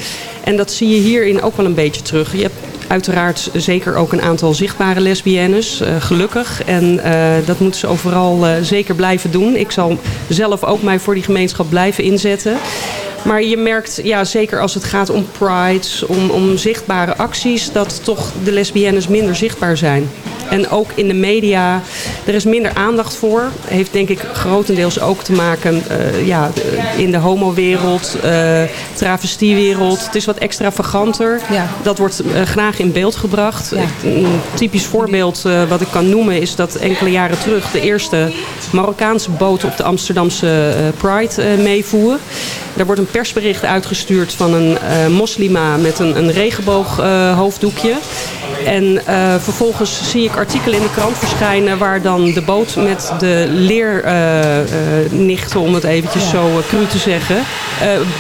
En dat zie je hierin ook wel een beetje terug. Je hebt uiteraard zeker ook een aantal zichtbare lesbiennes, eh, gelukkig. En eh, dat moeten ze overal eh, zeker blijven doen. Ik zal zelf ook mij voor die gemeenschap blijven inzetten. Maar je merkt, ja, zeker als het gaat om prides, om, om zichtbare acties, dat toch de lesbiennes minder zichtbaar zijn. En ook in de media, er is minder aandacht voor. Heeft denk ik grotendeels ook te maken eh, ja, in de homowereld, eh travestiewereld. Het is wat extravaganter. Dat wordt eh, graag in beeld gebracht. Een typisch voorbeeld wat ik kan noemen is dat enkele jaren terug de eerste Marokkaanse boot op de Amsterdamse Pride meevoer. Daar wordt een persbericht uitgestuurd van een eh, moslima met een, een regenboog eh, hoofddoekje. En eh, vervolgens zie ik artikelen in de krant verschijnen waar dan de boot met de leernichten, om het eventjes zo eh, cru te zeggen, eh,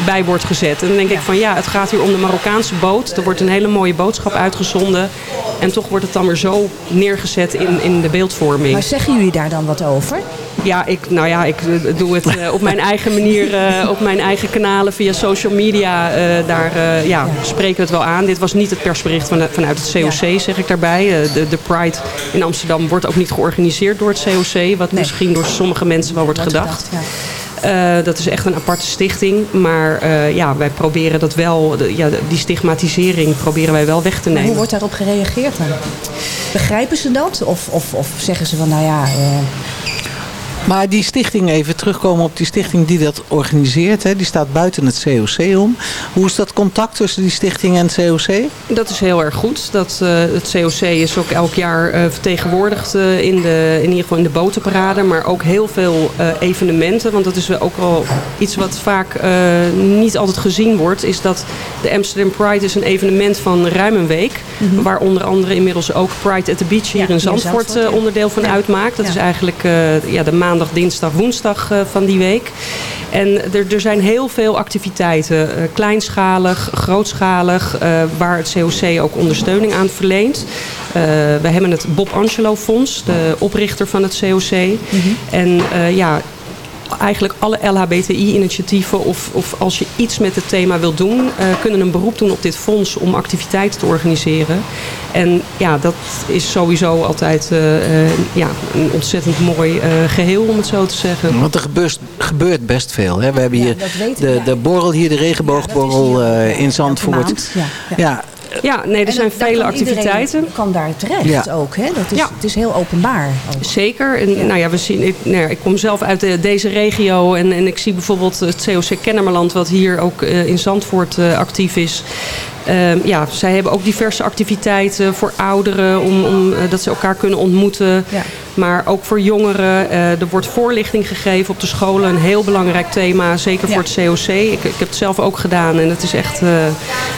bij wordt gezet. En dan denk ik van ja, het gaat hier om de Marokkaanse boot. Er wordt een hele mooie boodschap uitgezonden. En toch wordt het dan weer zo neergezet in, in de beeldvorming. Maar zeggen jullie daar dan wat over? Ja, ik, nou ja, ik eh, doe het eh, op mijn eigen manier, eh, op mijn eigen kanalen via social media. daar ja, spreken we het wel aan. Dit was niet het persbericht van, vanuit het COC, zeg ik daarbij. De, de Pride in Amsterdam wordt ook niet georganiseerd door het COC. Wat misschien door sommige mensen wel wordt gedacht. Dat is echt een aparte stichting. Maar ja, wij proberen dat wel, de- ja, die stigmatisering proberen wij wel weg te Maar nemen. hoe wordt daarop gereageerd dan? Begrijpen ze dat? Of, of, of zeggen ze van, nou ja... Maar die stichting, even terugkomen op die stichting die dat organiseert. Hè, die staat buiten het COC om. Hoe is dat contact tussen die stichting en het COC? Dat is heel erg goed. Dat, eh, het COC is ook elk jaar eh, vertegenwoordigd eh, in, de, in ieder geval in de botenparade. Maar ook heel veel eh, evenementen. Want dat is wel ook wel iets wat vaak eh, niet altijd gezien wordt. Is dat de Amsterdam Pride is een evenement van ruim een week. Waar onder andere inmiddels ook Pride at the Beach hier in Zandvoort, Zandvoort, eh, ja. onderdeel van uitmaakt. Dat Ja. is eigenlijk eh, ja, de maandag, dinsdag, woensdag eh, van die week. En er, er zijn heel veel activiteiten, eh, kleinschalig, grootschalig, eh, waar het COC ook ondersteuning aan verleent. We hebben het Bob Angelo Fonds, de oprichter van het COC. En eh, ja, eigenlijk alle LHBTI-initiatieven of, of als je iets met het thema wilt doen, eh, kunnen een beroep doen op dit fonds om activiteiten te organiseren. En ja, dat is sowieso altijd eh, eh, ja, een ontzettend mooi eh, geheel, om het zo te zeggen. Want er gebeurt, gebeurt best veel. Hè. We hebben hier ik, de, ja. de borrel hier, de regenboogborrel eh, in Zandvoort. maand, ja. Ja. Nee, er En zijn dat- vele kan iedereen activiteiten. kan daar terecht Ja. ook. Hè? Dat is, Ja. Het is heel openbaar. Ook. Zeker. En, Nou ja, we zien, ik, nou ja, ik kom zelf uit de- deze regio en, en ik zie bijvoorbeeld het COC Kennemerland, wat hier ook eh, in Zandvoort eh, actief is. Ehm, ja, zij hebben ook diverse activiteiten voor ouderen, om, om, eh, dat ze elkaar kunnen ontmoeten. Ja. Maar ook voor jongeren. Eh, er wordt voorlichting gegeven op de scholen. Een heel belangrijk thema, zeker voor het COC. Ik, ik heb het zelf ook gedaan en het is echt eh,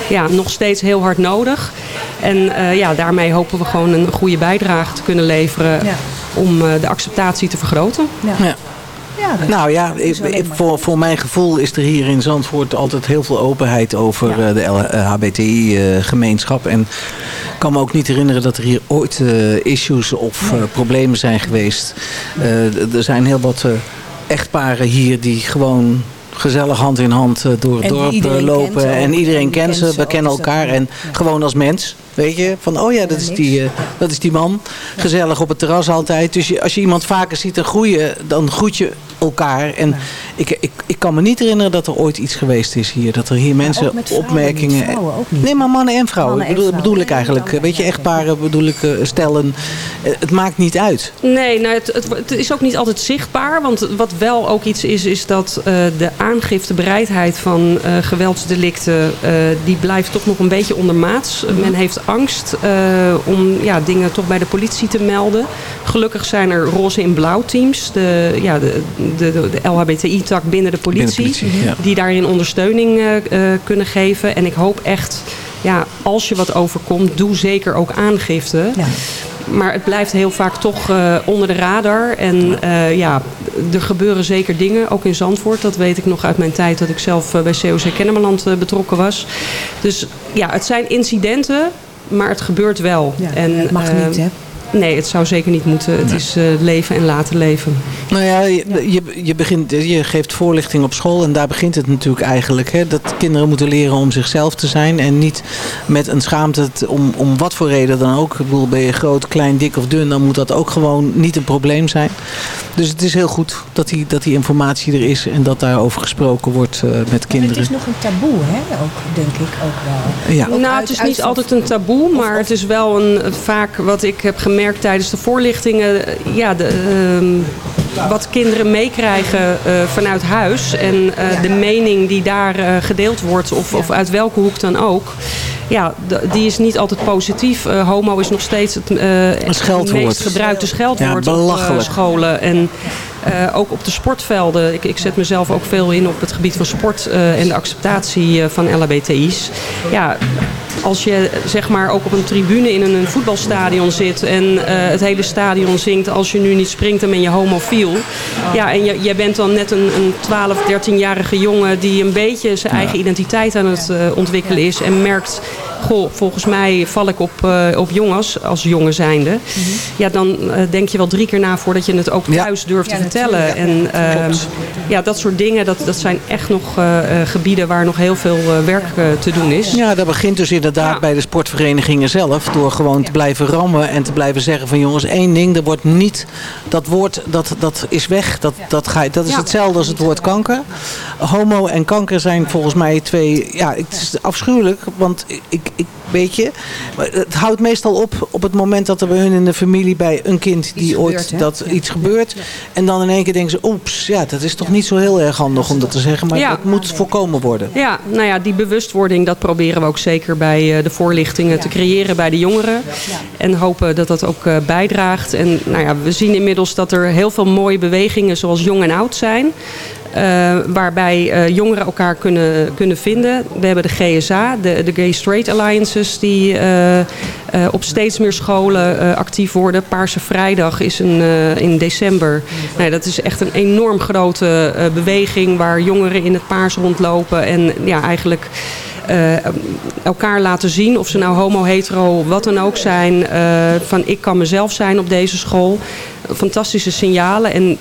ja, nog steeds heel hard nodig. En eh, ja, daarmee hopen we gewoon een goede bijdrage te kunnen leveren Ja. om eh, de acceptatie te vergroten. Ja. Nou ja, ik- ik- voor, voor mijn gevoel is er hier in Zandvoort altijd heel veel openheid over eh, de HBTI-gemeenschap. en ik kan me ook niet herinneren dat er hier ooit eh, issues of eh, problemen zijn geweest. Eh, er zijn heel wat eh, echtparen hier die gewoon gezellig hand in hand eh, door het dorp eh, lopen. en iedereen En kent ze, we kennen elkaar. En gewoon als mens, weet je, van oh ja, dat is die, eh, dat is die man. Gezellig op het terras altijd. Dus je, als je iemand vaker ziet en groeien, dan groet je elkaar. En ik, ik, ik kan me niet herinneren dat er ooit iets geweest is hier. Dat er hier mensen ook met vrouwen opmerkingen... vrouwen ook niet. Nee, maar mannen en vrouwen. Mannen en bedoel, vrouwen. bedoel ik eigenlijk. Weet je, echtparen bedoel ik eh, stellen. Eh, Het maakt niet uit. Nee, nou, het, het, het is ook niet altijd zichtbaar. Want wat wel ook iets is, is dat eh, de aangiftebereidheid van eh, geweldsdelicten... eh, die blijft toch nog een beetje ondermaats. Men heeft angst eh, om ja, dingen toch bij de politie te melden. Gelukkig zijn er roze en blauw teams. De, ja, de, de, de, de LHBTI-tak binnen de politie. Binnen de politie, ja. Die daarin ondersteuning eh, eh, kunnen geven. En ik hoop echt, ja, als je wat overkomt, doe zeker ook aangifte. Maar het blijft heel vaak toch eh, onder de radar. En eh, ja, er gebeuren zeker dingen, ook in Zandvoort. Dat weet ik nog uit mijn tijd dat ik zelf bij COC Kennemerland betrokken was. Dus ja, het zijn incidenten, maar het gebeurt wel. en, het mag niet, hè? Nee, het zou zeker niet moeten. Het is eh, leven en laten leven. Nou ja, je, je, je, begint, je geeft voorlichting op school en daar begint het natuurlijk eigenlijk. Hè, dat kinderen moeten leren om zichzelf te zijn en niet met een schaamte om, om wat voor reden dan ook. Ik bedoel, ben je groot, klein, dik of dun, dan moet dat ook gewoon niet een probleem zijn. Dus het is heel goed dat die, dat die informatie er is en dat daarover gesproken wordt eh, met Het kinderen. is nog een taboe, hè? Ook, denk ik ook wel. Ja. Ook nou, uit- het is niet altijd een taboe, maar het is wel een, vaak wat ik heb gemerkt tijdens de voorlichtingen. eh, Ja, de, ehm, wat kinderen meekrijgen eh, vanuit huis en eh, de mening die daar gedeeld wordt, of, of uit welke hoek dan ook. Ja, die is niet altijd positief. Eh, homo is nog steeds het, eh, het meest gebruikte scheldwoord Ja, op scholen. En eh, ook op de sportvelden. Ik, ik zet mezelf ook veel in op het gebied van sport eh, en de acceptatie eh, van LHBTI's. Ja, als je zeg maar ook op een tribune in een, voetbalstadion zit en eh, het hele stadion zingt als je nu niet springt dan ben je homofiel. Ja, en je, jij bent dan net een, een 12, 13-jarige jongen die een beetje zijn eigen identiteit aan het eh, ontwikkelen is en merkt goh, volgens mij val ik op, eh, op jongens als jongen zijnde. Ja, dan denk je wel drie keer na voordat je het ook thuis durft te vertellen. En ehm, ja, dat soort dingen, dat, dat zijn echt nog eh, eh, gebieden waar nog heel veel eh, werk te doen is. Ja, dat begint dus in inderdaad bij de sportverenigingen zelf. Door gewoon te blijven rammen en te blijven zeggen van jongens, één ding, er wordt niet, dat woord dat, dat is weg. Dat, dat, ga, dat is hetzelfde als het woord kanker. Homo en kanker zijn volgens mij twee, ja, het is afschuwelijk. Want ik, ik weet je, het houdt meestal op op het moment dat er bij hun in de familie bij een kind die ooit gebeurt, dat iets gebeurt. En dan in één keer denken ze, oeps, ja, dat is toch niet zo heel erg handig om dat te zeggen. Maar dat moet voorkomen worden. Ja, nou ja, die bewustwording, dat proberen we ook zeker bij eh, de voorlichtingen te creëren bij de jongeren. En hopen dat dat ook eh, bijdraagt. En nou ja, we zien inmiddels dat er heel veel mooie bewegingen zoals jong en oud zijn. Eh, waarbij eh, jongeren elkaar kunnen, kunnen vinden. We hebben de GSA, de, de Gay Straight Alliances, die eh, op steeds meer scholen actief worden. Paarse Vrijdag is een, in december. Nou, dat is echt een enorm grote beweging waar jongeren in het paars rondlopen. En ja, eigenlijk elkaar laten zien, of ze nou homo, hetero, wat dan ook zijn. van ik kan mezelf zijn op deze school. Fantastische signalen. En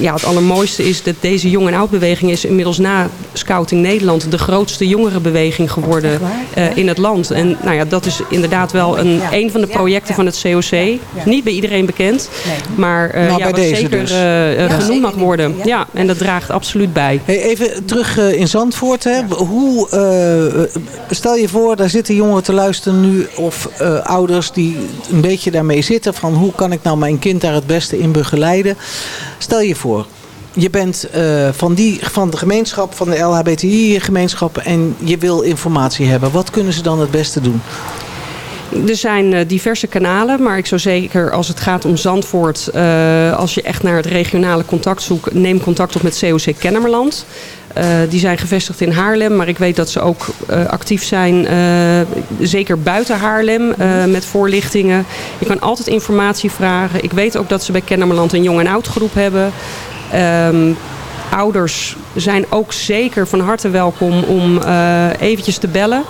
ja, het allermooiste is dat deze jong- en oud-beweging is inmiddels na Scouting Nederland de grootste jongerenbeweging geworden eh, in het land. En nou ja, dat is inderdaad wel een, een van de projecten van het COC. Niet bij iedereen bekend, maar eh, Nou, ja, bij wat deze zeker dus. eh, Ja. genoemd mag worden. Ja, en dat draagt absoluut bij. Hey, even terug eh, in Zandvoort. Hè. Hoe, eh, stel je voor, daar zitten jongeren te luisteren nu. Of eh, ouders die een beetje daarmee zitten. Van hoe kan ik nou mijn kind daar het beste in begeleiden. Stel je voor, je bent eh, van, die, van de gemeenschap, van de LHBTI-gemeenschap. En je wil informatie hebben. Wat kunnen ze dan het beste doen? Er zijn eh, diverse kanalen, maar ik zou zeker als het gaat om Zandvoort, eh, als je echt naar het regionale contact zoekt, neem contact op met COC Kennemerland. Eh, die zijn gevestigd in Haarlem, maar ik weet dat ze ook actief zijn, zeker buiten Haarlem, eh, met voorlichtingen. Je kan altijd informatie vragen. Ik weet ook dat ze bij Kennemerland een jong en oud groep hebben. Ehm, ouders zijn ook zeker van harte welkom om eventjes te bellen.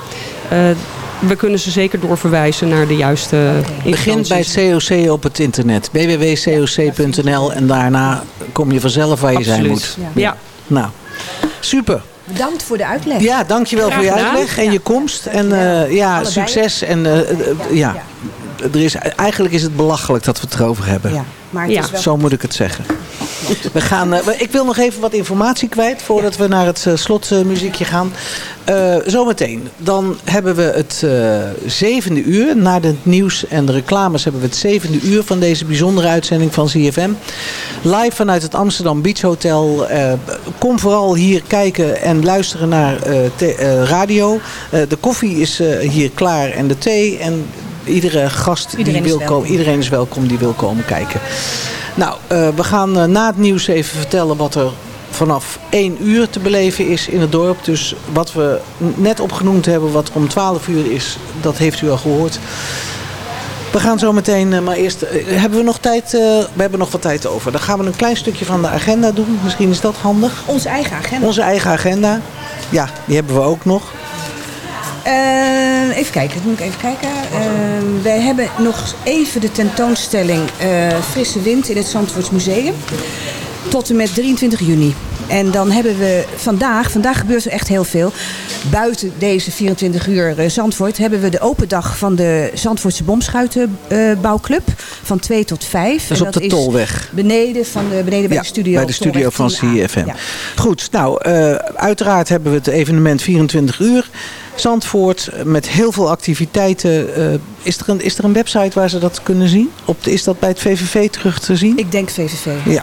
We kunnen ze zeker doorverwijzen naar de juiste Begin bij het COC op het internet. www.coc.nl En daarna kom je vanzelf waar je zijn moet. Ja. Ja. Nou, super. Bedankt voor de uitleg. Ja, dankjewel voor je uitleg en je komst. En eh, ja, Allebei. succes. En eh, eh, ja, er is, eigenlijk is het belachelijk dat we het erover hebben. Ja, maar het is wel- Zo moet ik het zeggen. We gaan, eh, ik wil nog even wat informatie kwijt voordat we naar het eh, slotmuziekje gaan. Eh, zometeen, dan hebben we het zevende uur. Na het nieuws en de reclames hebben we het zevende uur van deze bijzondere uitzending van CFM. Live vanuit het Amsterdam Beach Hotel. Kom vooral hier kijken en luisteren naar radio. De koffie is hier klaar en de thee. En iedere gast Iedereen die wil komen, iedereen is welkom die wil komen kijken. Nou, eh, we gaan eh, na het nieuws even vertellen wat er vanaf 1 uur te beleven is in het dorp. Dus wat we net opgenoemd hebben, wat om 12 uur is, dat heeft u al gehoord. We gaan zo meteen, eh, maar eerst, hebben we nog tijd? we hebben nog wat tijd over. Dan gaan we een klein stukje van de agenda doen. Misschien is dat handig. Onze eigen agenda. Onze eigen agenda. Ja, die hebben we ook nog. Eh, even kijken, moet ik even kijken. Eh, wij hebben nog even de tentoonstelling eh, Frisse Wind in het Zandvoorts Museum. Tot en met 23 juni. En dan hebben we vandaag, vandaag gebeurt er echt heel veel. Buiten deze 24 uur eh, Zandvoort hebben we de open dag van de Zandvoortse Bomschuitenbouwclub. van 2 tot 5. Dat is op de Tolweg. Beneden, van de, beneden bij Ja, de studio. Bij de studio van Tolweg 10A. CFM. Ja. Goed, nou, eh, uiteraard hebben we het evenement 24 uur. Zandvoort eh, met heel veel activiteiten. Eh, is, er een, is er een website waar ze dat kunnen zien? Op de, is dat bij het VVV terug te zien? Ik denk VVV. Ja,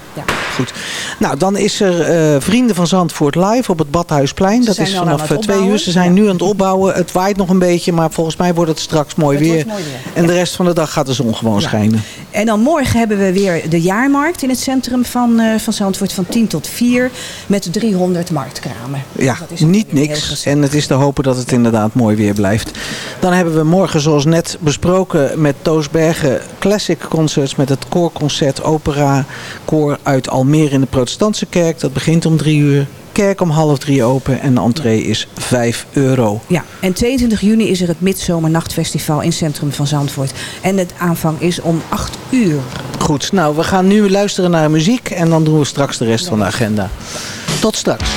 goed. Nou, dan is er eh, Vrienden van Zandvoort live op het Badhuisplein. Ze dat is vanaf twee uur. Ze zijn nu aan het opbouwen. Het waait nog een beetje, maar volgens mij wordt het straks mooi, Het weer. mooi weer, En de rest van de dag gaat de zon gewoon schijnen. En dan morgen hebben we weer de jaarmarkt in het centrum van, van Zandvoort van 10 tot 4 met 300 marktkramen. Ja, Dat is niet niks. En het is te hopen dat het inderdaad mooi weer blijft. Dan hebben we morgen, zoals net besproken, met Toos Bergen Classic Concerts met het koorconcert Opera Koor uit Almere in de Protestantse Kerk. Dat begint om drie uur. Kerk om half drie open en de entree is 5 euro. Ja, en 22 juni is er het Midzomernachtfestival in het centrum van Zandvoort. En het aanvang is om 8 uur. Goed, nou we gaan nu luisteren naar muziek en dan doen we straks de rest van de agenda. Tot straks.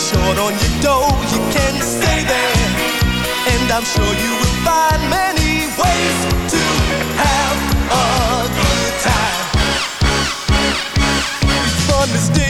short on your dough, you can stay there. And I'm sure you will find many ways to have a good time. Fun to stay